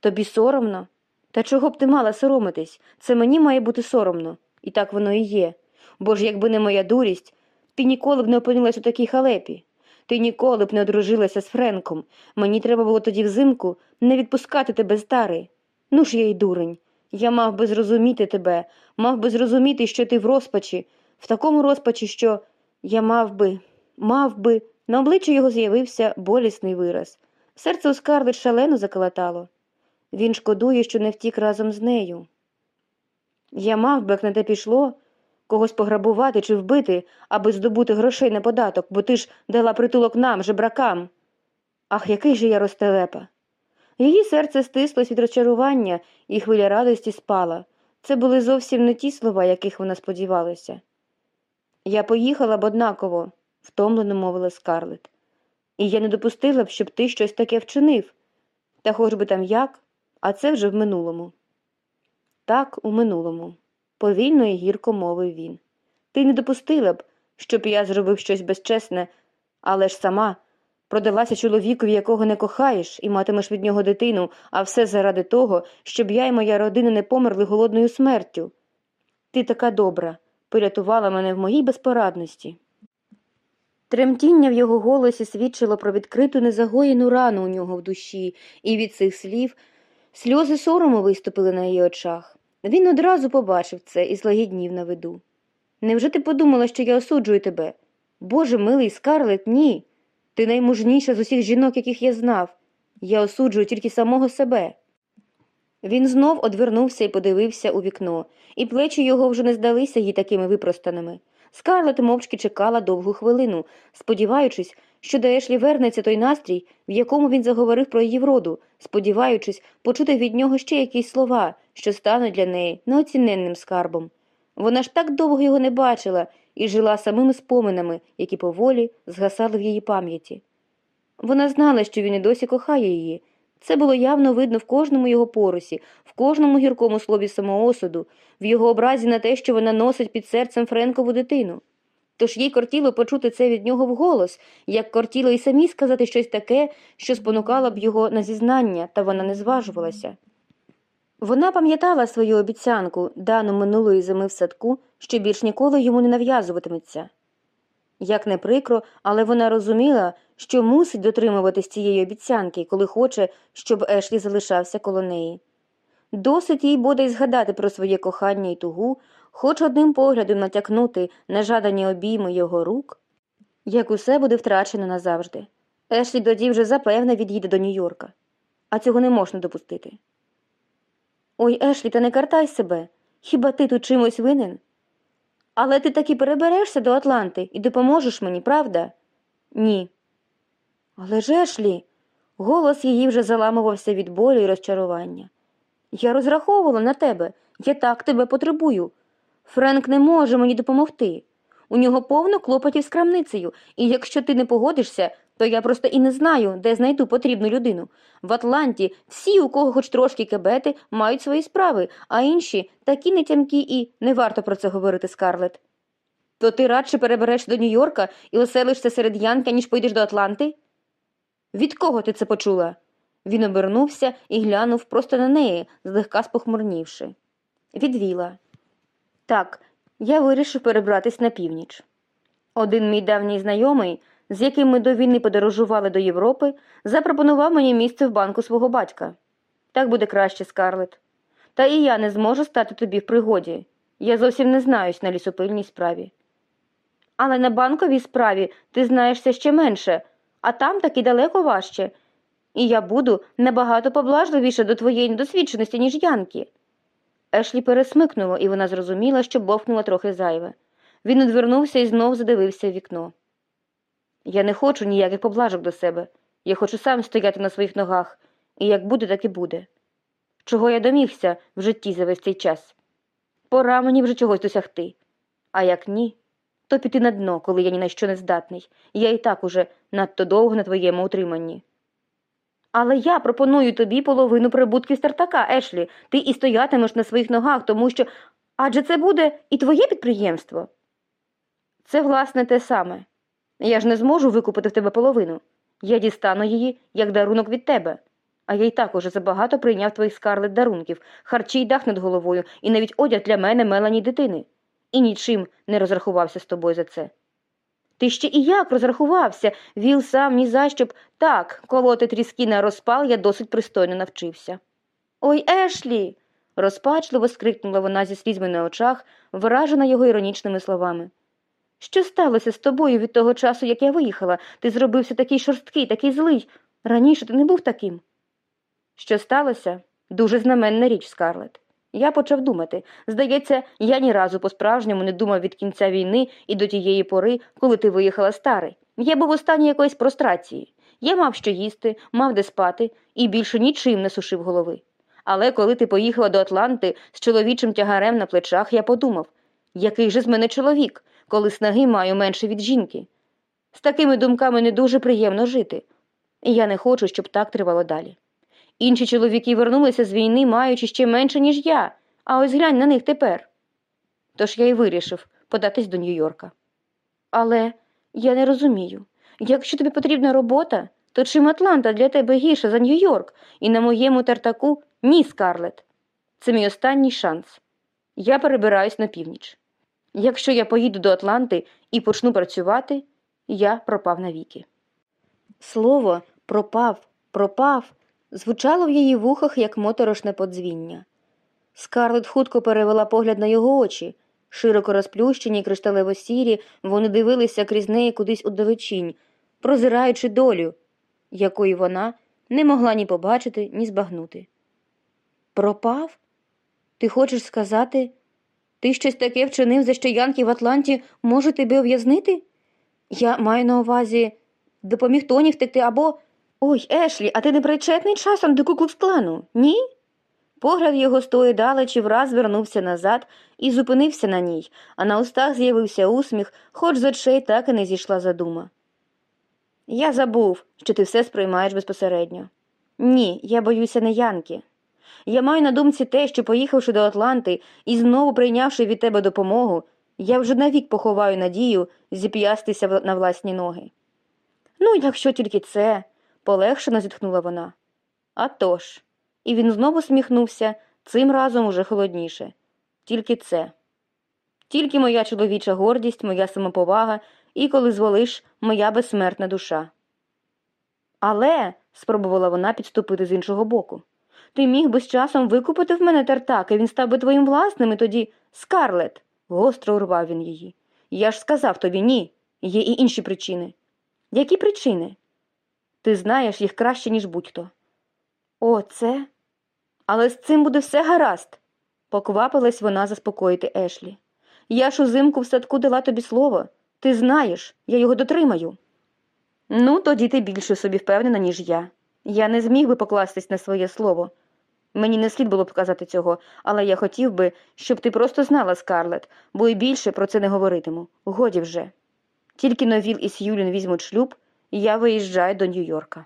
Тобі соромно? Та чого б ти мала соромитись? Це мені має бути соромно, і так воно і є. Бо ж, якби не моя дурість, ти ніколи б не опинилась у такій халепі. Ти ніколи б не одружилася з Френком. Мені треба було тоді взимку не відпускати тебе старий. Ну ж я й дурень. Я мав би зрозуміти тебе, мав би зрозуміти, що ти в розпачі, в такому розпачі, що я мав би, мав би. На обличчі його з'явився болісний вираз. Серце у Скарлет шалено заколотало. Він шкодує, що не втік разом з нею. Я мав би, як на те пішло, когось пограбувати чи вбити, аби здобути грошей на податок, бо ти ж дала притулок нам, жебракам. Ах, який же я розтелепа. Її серце стислось від розчарування, і хвиля радості спала. Це були зовсім не ті слова, яких вона сподівалася. Я поїхала б однаково, втомлено мовила Скарлет. І я не допустила б, щоб ти щось таке вчинив. Та хоч би там як, а це вже в минулому. Так, у минулому, повільно і гірко мовив він. Ти не допустила б, щоб я зробив щось безчесне, але ж сама продалася чоловікові, якого не кохаєш, і матимеш від нього дитину, а все заради того, щоб я і моя родина не померли голодною смертю. Ти така добра, порятувала мене в моїй безпорадності. Тремтіння в його голосі свідчило про відкриту незагоєну рану у нього в душі, і від цих слів сльози сорому виступили на її очах. Він одразу побачив це і злагіднів на виду. Невже ти подумала, що я осуджую тебе? Боже милий Скарлет, ні. Ти наймужніша з усіх жінок, яких я знав. Я осуджую тільки самого себе. Він знов одвернувся і подивився у вікно, і плечі його вже не здалися їй такими випростаними. Скарлет мовчки чекала довгу хвилину, сподіваючись, що до Ешлі вернеться той настрій, в якому він заговорив про її вроду, сподіваючись почути від нього ще якісь слова, що стануть для неї неоціненним скарбом. Вона ж так довго його не бачила і жила самими споминами, які поволі згасали в її пам'яті. Вона знала, що він і досі кохає її. Це було явно видно в кожному його порусі, в кожному гіркому слові самоосуду, в його образі на те, що вона носить під серцем Френкову дитину. Тож їй кортіло почути це від нього вголос, як кортіло і самі сказати щось таке, що спонукало б його на зізнання, та вона не зважувалася. Вона пам'ятала свою обіцянку, дану минулої зими в садку, що більш ніколи йому не нав'язуватиметься. Як не прикро, але вона розуміла, що мусить дотримуватись цієї обіцянки, коли хоче, щоб Ешлі залишався коло неї. Досить їй бодай згадати про своє кохання і тугу, хоч одним поглядом натякнути на жадані обійми його рук, як усе буде втрачено назавжди. Ешлі тоді вже запевне від'їде до Нью-Йорка, а цього не можна допустити. Ой, Ешлі, та не картай себе. Хіба ти тут чимось винен? Але ти таки переберешся до Атланти і допоможеш мені, правда? Ні. Але ж Ешлі, голос її вже заламувався від болю і розчарування. Я розраховувала на тебе, я так тебе потребую. Френк не може мені допомогти. У нього повно клопотів з крамницею, і якщо ти не погодишся, то я просто і не знаю, де знайду потрібну людину. В Атланті всі, у кого хоч трошки кебети, мають свої справи, а інші такі нетямкі і не варто про це говорити, Скарлет. То ти радше перебереш до Нью-Йорка і оселишся серед Янка, ніж поїдеш до Атланти? Від кого ти це почула? Він обернувся і глянув просто на неї, злегка спохмурнівши. Відвіла. Так, я вирішив перебратись на північ. Один мій давній знайомий, з яким ми до війни подорожували до Європи, запропонував мені місце в банку свого батька. Так буде краще, Скарлет. Та і я не зможу стати тобі в пригоді. Я зовсім не знаюсь на лісопильній справі. Але на банковій справі ти знаєшся ще менше, а там таки далеко важче. І я буду набагато поблажливіше до твоєї недосвідченості, ніж Янки. Ешлі пересмикнуло, і вона зрозуміла, що бовкнула трохи зайве. Він одвернувся і знов задивився в вікно. Я не хочу ніяких поблажок до себе. Я хочу сам стояти на своїх ногах, і як буде, так і буде. Чого я домігся в житті за весь цей час? Пора мені вже чогось досягти. А як ні, то піти на дно, коли я ні на що не здатний, я і так уже надто довго на твоєму утриманні. Але я пропоную тобі половину прибутків стартака, Ешлі. Ти і стоятимеш на своїх ногах, тому що адже це буде і твоє підприємство. Це, власне, те саме. Я ж не зможу викупити в тебе половину. Я дістану її як дарунок від тебе. А я й так уже забагато прийняв твоїх скарлет дарунків, харчі й дах над головою, і навіть одяг для мене мелані дитини. І нічим не розрахувався з тобою за це. Ти ще і як розрахувався, віл сам ні за що б так, колоти тріски на розпал я досить пристойно навчився. Ой, Ешлі. розпачливо скрикнула вона зі слізьми на очах, вражена його іронічними словами. Що сталося з тобою від того часу, як я виїхала? Ти зробився такий шорсткий, такий злий. Раніше ти не був таким. Що сталося? Дуже знаменна річ, Скарлет. Я почав думати. Здається, я ні разу по-справжньому не думав від кінця війни і до тієї пори, коли ти виїхала старий. Я був у стані якоїсь прострації. Я мав що їсти, мав де спати і більше нічим не сушив голови. Але коли ти поїхала до Атланти з чоловічим тягарем на плечах, я подумав, який же з мене чоловік, коли снаги маю менше від жінки. З такими думками не дуже приємно жити. І я не хочу, щоб так тривало далі. Інші чоловіки вернулися з війни, маючи ще менше, ніж я, а ось глянь на них тепер. Тож я й вирішив податись до Нью-Йорка. Але я не розумію якщо тобі потрібна робота, то чим Атланта для тебе гірша за Нью-Йорк, і на моєму тартаку ні, Скарлет. Це мій останній шанс. Я перебираюсь на північ. Якщо я поїду до Атланти і почну працювати, я пропав навіки. Слово пропав, пропав звучало в її вухах, як моторошне подзвіння. Скарлет хутко перевела погляд на його очі. Широко розплющені, кришталево сірі, вони дивилися крізь неї кудись у далечінь, прозираючи долю, якої вона не могла ні побачити, ні збагнути. Пропав? Ти хочеш сказати, ти щось таке вчинив, за що янки в Атланті можуть тебе ув'язнити? Я маю на увазі допоміг Тоні втекти або. Ой, Ешлі, а ти не причетний часом до куклукс-клану, ні? Погляд його з далечі враз вернувся назад і зупинився на ній, а на устах з'явився усміх, хоч з очей так і не зійшла задума. Я забув, що ти все сприймаєш безпосередньо. Ні, я боюся не Янки. Я маю на думці те, що, поїхавши до Атланти і знову прийнявши від тебе допомогу, Я вже навік поховаю надію зіп'ястися на власні ноги. Ну, якщо тільки це, полегшено зітхнула вона. «А тож!» І він знову сміхнувся, цим разом уже холодніше. Тільки це. Тільки моя чоловіча гордість, моя самоповага і, коли зволиш, моя безсмертна душа. Але, спробувала вона підступити з іншого боку, ти міг би з часом викупити в мене тартак, і він став би твоїм власним, і тоді Скарлет. гостро урвав він її. Я ж сказав тобі ні. Є і інші причини. Які причини? Ти знаєш їх краще, ніж будь-хто. О, це? Але з цим буде все гаразд, поквапилась вона заспокоїти Ешлі. Я ж узимку в садку дала тобі слово. Ти знаєш, я його дотримаю. Ну, тоді ти більше собі впевнена, ніж я. Я не зміг би покластись на своє слово. Мені не слід було б казати цього, але я хотів би, щоб ти просто знала, Скарлет, бо і більше про це не говоритиму. Годі вже. Тільки Новіл і Сьюлін візьмуть шлюб, і я виїжджаю до Нью-Йорка.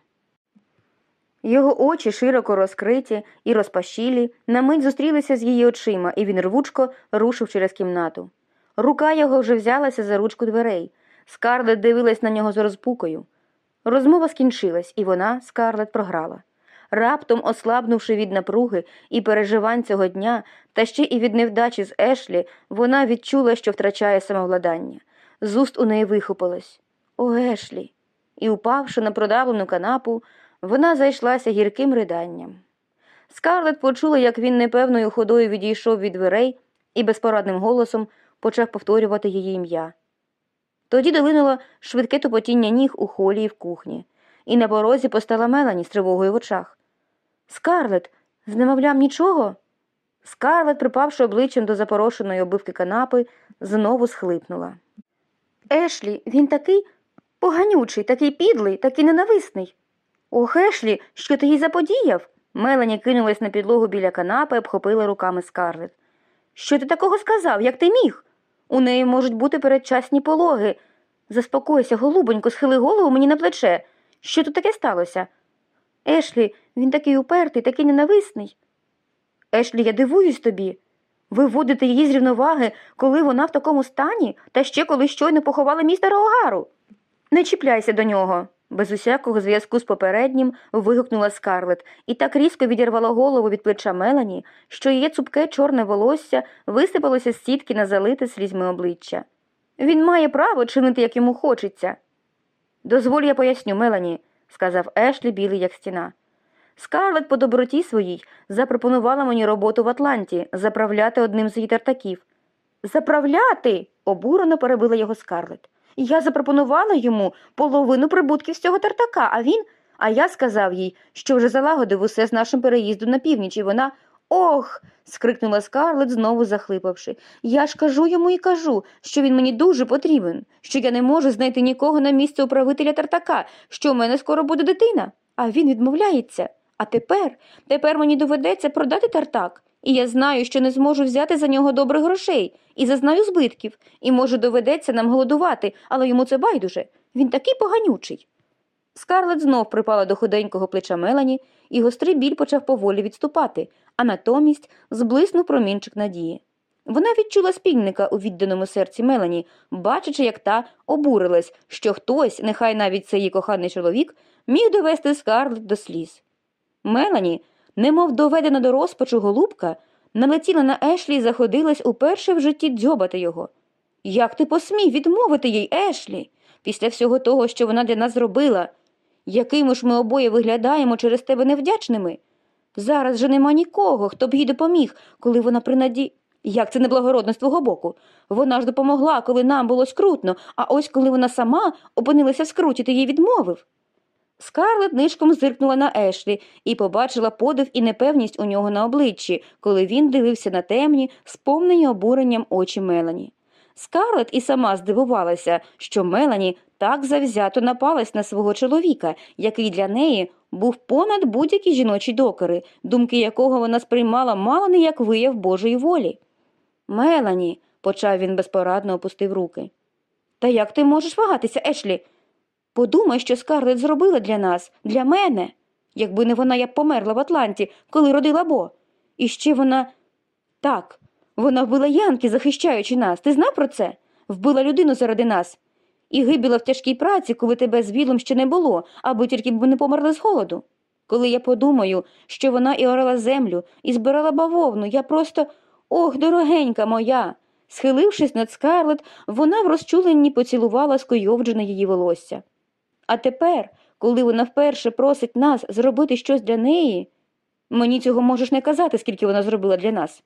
Його очі широко розкриті і розпашілі, на мить зустрілися з її очима, і він рвучко рушив через кімнату. Рука його вже взялася за ручку дверей. Скарлет дивилась на нього з розпукою. Розмова скінчилась, і вона, Скарлет, програла. Раптом, ослабнувши від напруги і переживань цього дня, та ще і від невдачі з Ешлі, вона відчула, що втрачає самовладання. З уст у неї вихопилось О, Ешлі. І, упавши на продавлену канапу, вона зайшлася гірким риданням. Скарлет почула, як він непевною ходою відійшов від дверей і безпорадним голосом почав повторювати її ім'я. Тоді долинуло швидке тупотіння ніг у холі і в кухні, і на порозі постала Мелані з тривогою в очах. Скарлет, з немовлям нічого? Скарлет, припавши обличчям до запорошеної обивки канапи, знову схлипнула. Ешлі, він такий поганючий, такий підлий, такий ненависний. Ох, Ешлі, що ти їй заподіяв? Мелані кинулась на підлогу біля канапи обхопила руками Скарлет. Що ти такого сказав? Як ти міг? У неї можуть бути передчасні пологи. Заспокойся, голубонько, схили голову мені на плече. Що тут таке сталося? Ешлі, він такий упертий, такий ненависний. Ешлі, я дивуюсь тобі. Ви вводите її з рівноваги, коли вона в такому стані, та ще коли щойно поховали містера Огару. Не чіпляйся до нього, без усякого зв'язку з попереднім вигукнула Скарлет і так різко відірвала голову від плеча Мелані, що її цупке чорне волосся висипалося з сітки на залите слізьми обличчя. Він має право чинити, як йому хочеться. Дозволь, я поясню, Мелані, сказав Ешлі, білий як стіна. Скарлет по доброті своїй запропонувала мені роботу в Атланті заправляти одним з її тартаків. Заправляти. обурено перебила його Скарлет. Я запропонувала йому половину прибутків з цього тартака, а він. А я сказав їй, що вже залагодив усе з нашим переїздом на північ, і вона. Ох. скрикнула Скарлет, знову захлипавши. Я ж кажу йому і кажу, що він мені дуже потрібен, що я не можу знайти нікого на місце управителя тартака, що в мене скоро буде дитина. А він відмовляється. А тепер, тепер мені доведеться продати тартак. І я знаю, що не зможу взяти за нього добрих грошей, і зазнаю збитків, і, може, доведеться нам голодувати, але йому це байдуже. Він такий поганючий. Скарлет знов припала до худенького плеча Мелані, і гострий біль почав поволі відступати, а натомість зблиснув промінчик надії. Вона відчула спільника у відданому серці Мелані, бачачи, як та обурилась, що хтось, нехай навіть це її коханий чоловік, міг довести Скарлет до сліз. Мелані, немов доведена до розпачу голубка, налетіла на Ешлі і заходилась уперше в житті дзьобати його. Як ти посмів відмовити їй, Ешлі, після всього того, що вона для нас зробила? Якими ж ми обоє виглядаємо через тебе невдячними? Зараз же нема нікого, хто б їй допоміг, коли вона при наді... Як це неблагородно з твого боку? Вона ж допомогла, коли нам було скрутно, а ось коли вона сама опинилася в їй відмовив. Скарлет нишком зиркнула на Ешлі і побачила подив і непевність у нього на обличчі, коли він дивився на темні, сповнені обуренням очі Мелані. Скарлет і сама здивувалася, що Мелані так завзято напалась на свого чоловіка, який для неї був понад будь-які жіночі докори, думки якого вона сприймала мало не як вияв Божої волі. Мелані, почав він безпорадно опустив руки. Та як ти можеш вагатися, Ешлі? Подумай, що Скарлет зробила для нас, для мене. Якби не вона, я б померла в Атланті, коли родила Бо. І ще вона. Так, Вона вбила Янки, захищаючи нас. Ти знав про це? Вбила людину заради нас. І гибіла в тяжкій праці, коли тебе з вілом ще не було, або тільки б не померли з голоду. Коли я подумаю, що вона і орала землю, і збирала бавовну, я просто ох, дорогенька моя. Схилившись над скарлет, вона в розчуленні поцілувала скойовджене її волосся. А тепер, коли вона вперше просить нас зробити щось для неї, мені цього можеш не казати, скільки вона зробила для нас.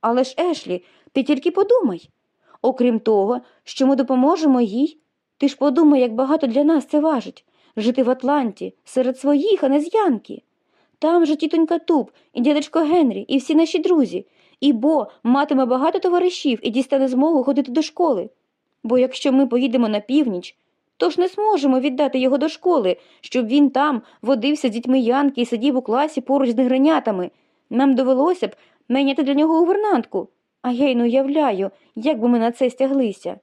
Але ж, Ешлі, ти тільки подумай. Окрім того, що ми допоможемо їй, ти ж подумай, як багато для нас це важить жити в Атланті, серед своїх, а не з Янки. Там же тітонька Туб, і дядечко Генрі, і всі наші друзі, і Бо матиме багато товаришів і дістане змогу ходити до школи. Бо якщо ми поїдемо на північ, то ж не зможемо віддати його до школи, щоб він там водився з дітьми Янки і сидів у класі поруч з негринятами. Нам довелося б найняти для нього гувернантку. А я й не уявляю, як би ми на це стяглися.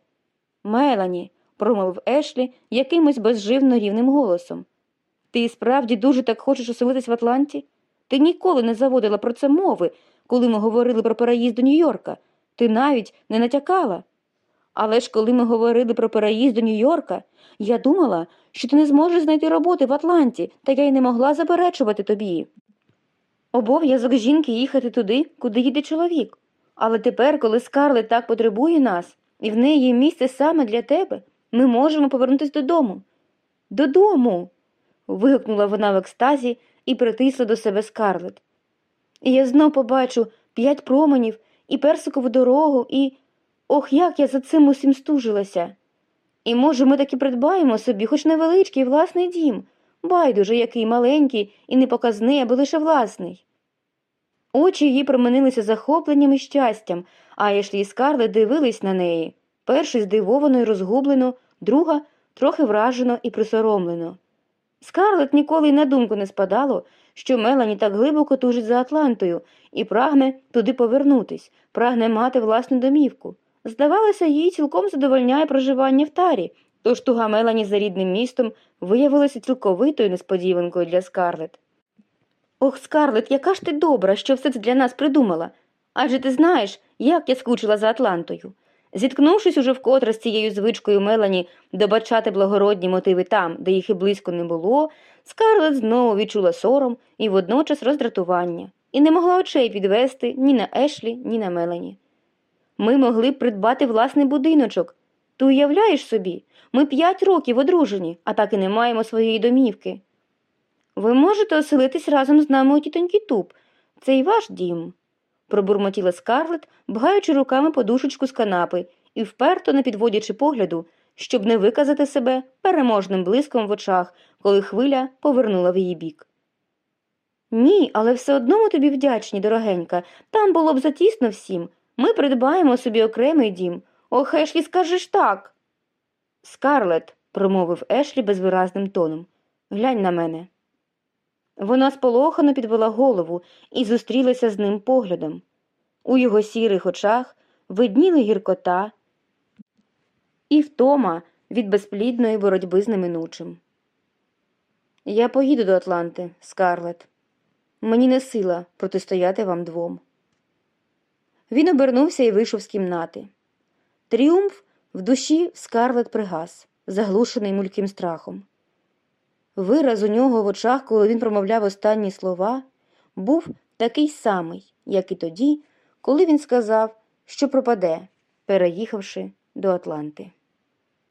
Мелані, промовив Ешлі якимось безживно рівним голосом. Ти справді дуже так хочеш оселитись в Атланті? Ти ніколи не заводила про це мови, коли ми говорили про переїзд до Нью-Йорка. Ти навіть не натякала. Але ж коли ми говорили про переїзд до Нью-Йорка, я думала, що ти не зможеш знайти роботи в Атланті, та я й не могла заперечувати тобі. Обов'язок жінки їхати туди, куди їде чоловік. Але тепер, коли Скарлет так потребує нас, і в неї є місце саме для тебе, ми можемо повернутися додому. Додому. вигукнула вона в екстазі і притисла до себе Скарлет. І я знов побачу п'ять променів і персикову дорогу, і. Ох, як я за цим усім стужилася. І, може, ми таки придбаємо собі хоч невеличкий власний дім, байдуже який маленький і не показний, аби лише власний. Очі її променилися захопленням і щастям, а Ешлі і Скарлет дивились на неї. Перший здивовано і розгублено, друга трохи вражено і присоромлено. Скарлет ніколи й на думку не спадало, що Мелані так глибоко тужить за Атлантою і прагне туди повернутись, прагне мати власну домівку. Здавалося, їй цілком задовольняє проживання в тарі, тож туга Мелані за рідним містом виявилася цілковитою несподіванкою для Скарлет. Ох, Скарлет, яка ж ти добра, що все це для нас придумала. Адже ти знаєш, як я скучила за Атлантою. Зіткнувшись уже вкотре з цією звичкою Мелані добачати благородні мотиви там, де їх і близько не було, Скарлет знову відчула сором і водночас роздратування, і не могла очей підвести ні на Ешлі, ні на Мелані. Ми могли б придбати власний будиночок. Ти уявляєш собі, ми п'ять років одружені, а так і не маємо своєї домівки. Ви можете оселитись разом з нами у тітоньки Туб. Це і ваш дім, пробурмотіла Скарлет, бгаючи руками подушечку з канапи і вперто не підводячи погляду, щоб не виказати себе переможним блиском в очах, коли хвиля повернула в її бік. Ні, але все одно ми тобі вдячні, дорогенька. Там було б затісно всім. Ми придбаємо собі окремий дім. Ох, Ешлі, скажеш так. Скарлет, промовив Ешлі безвиразним тоном, глянь на мене. Вона сполохано підвела голову і зустрілася з ним поглядом. У його сірих очах видніли гіркота і втома від безплідної боротьби з неминучим. Я поїду до Атланти, Скарлет. Мені не сила протистояти вам двом. Він обернувся і вийшов з кімнати. Тріумф в душі Скарлет пригас, заглушений мульким страхом. Вираз у нього в очах, коли він промовляв останні слова, був такий самий, як і тоді, коли він сказав, що пропаде, переїхавши до Атланти.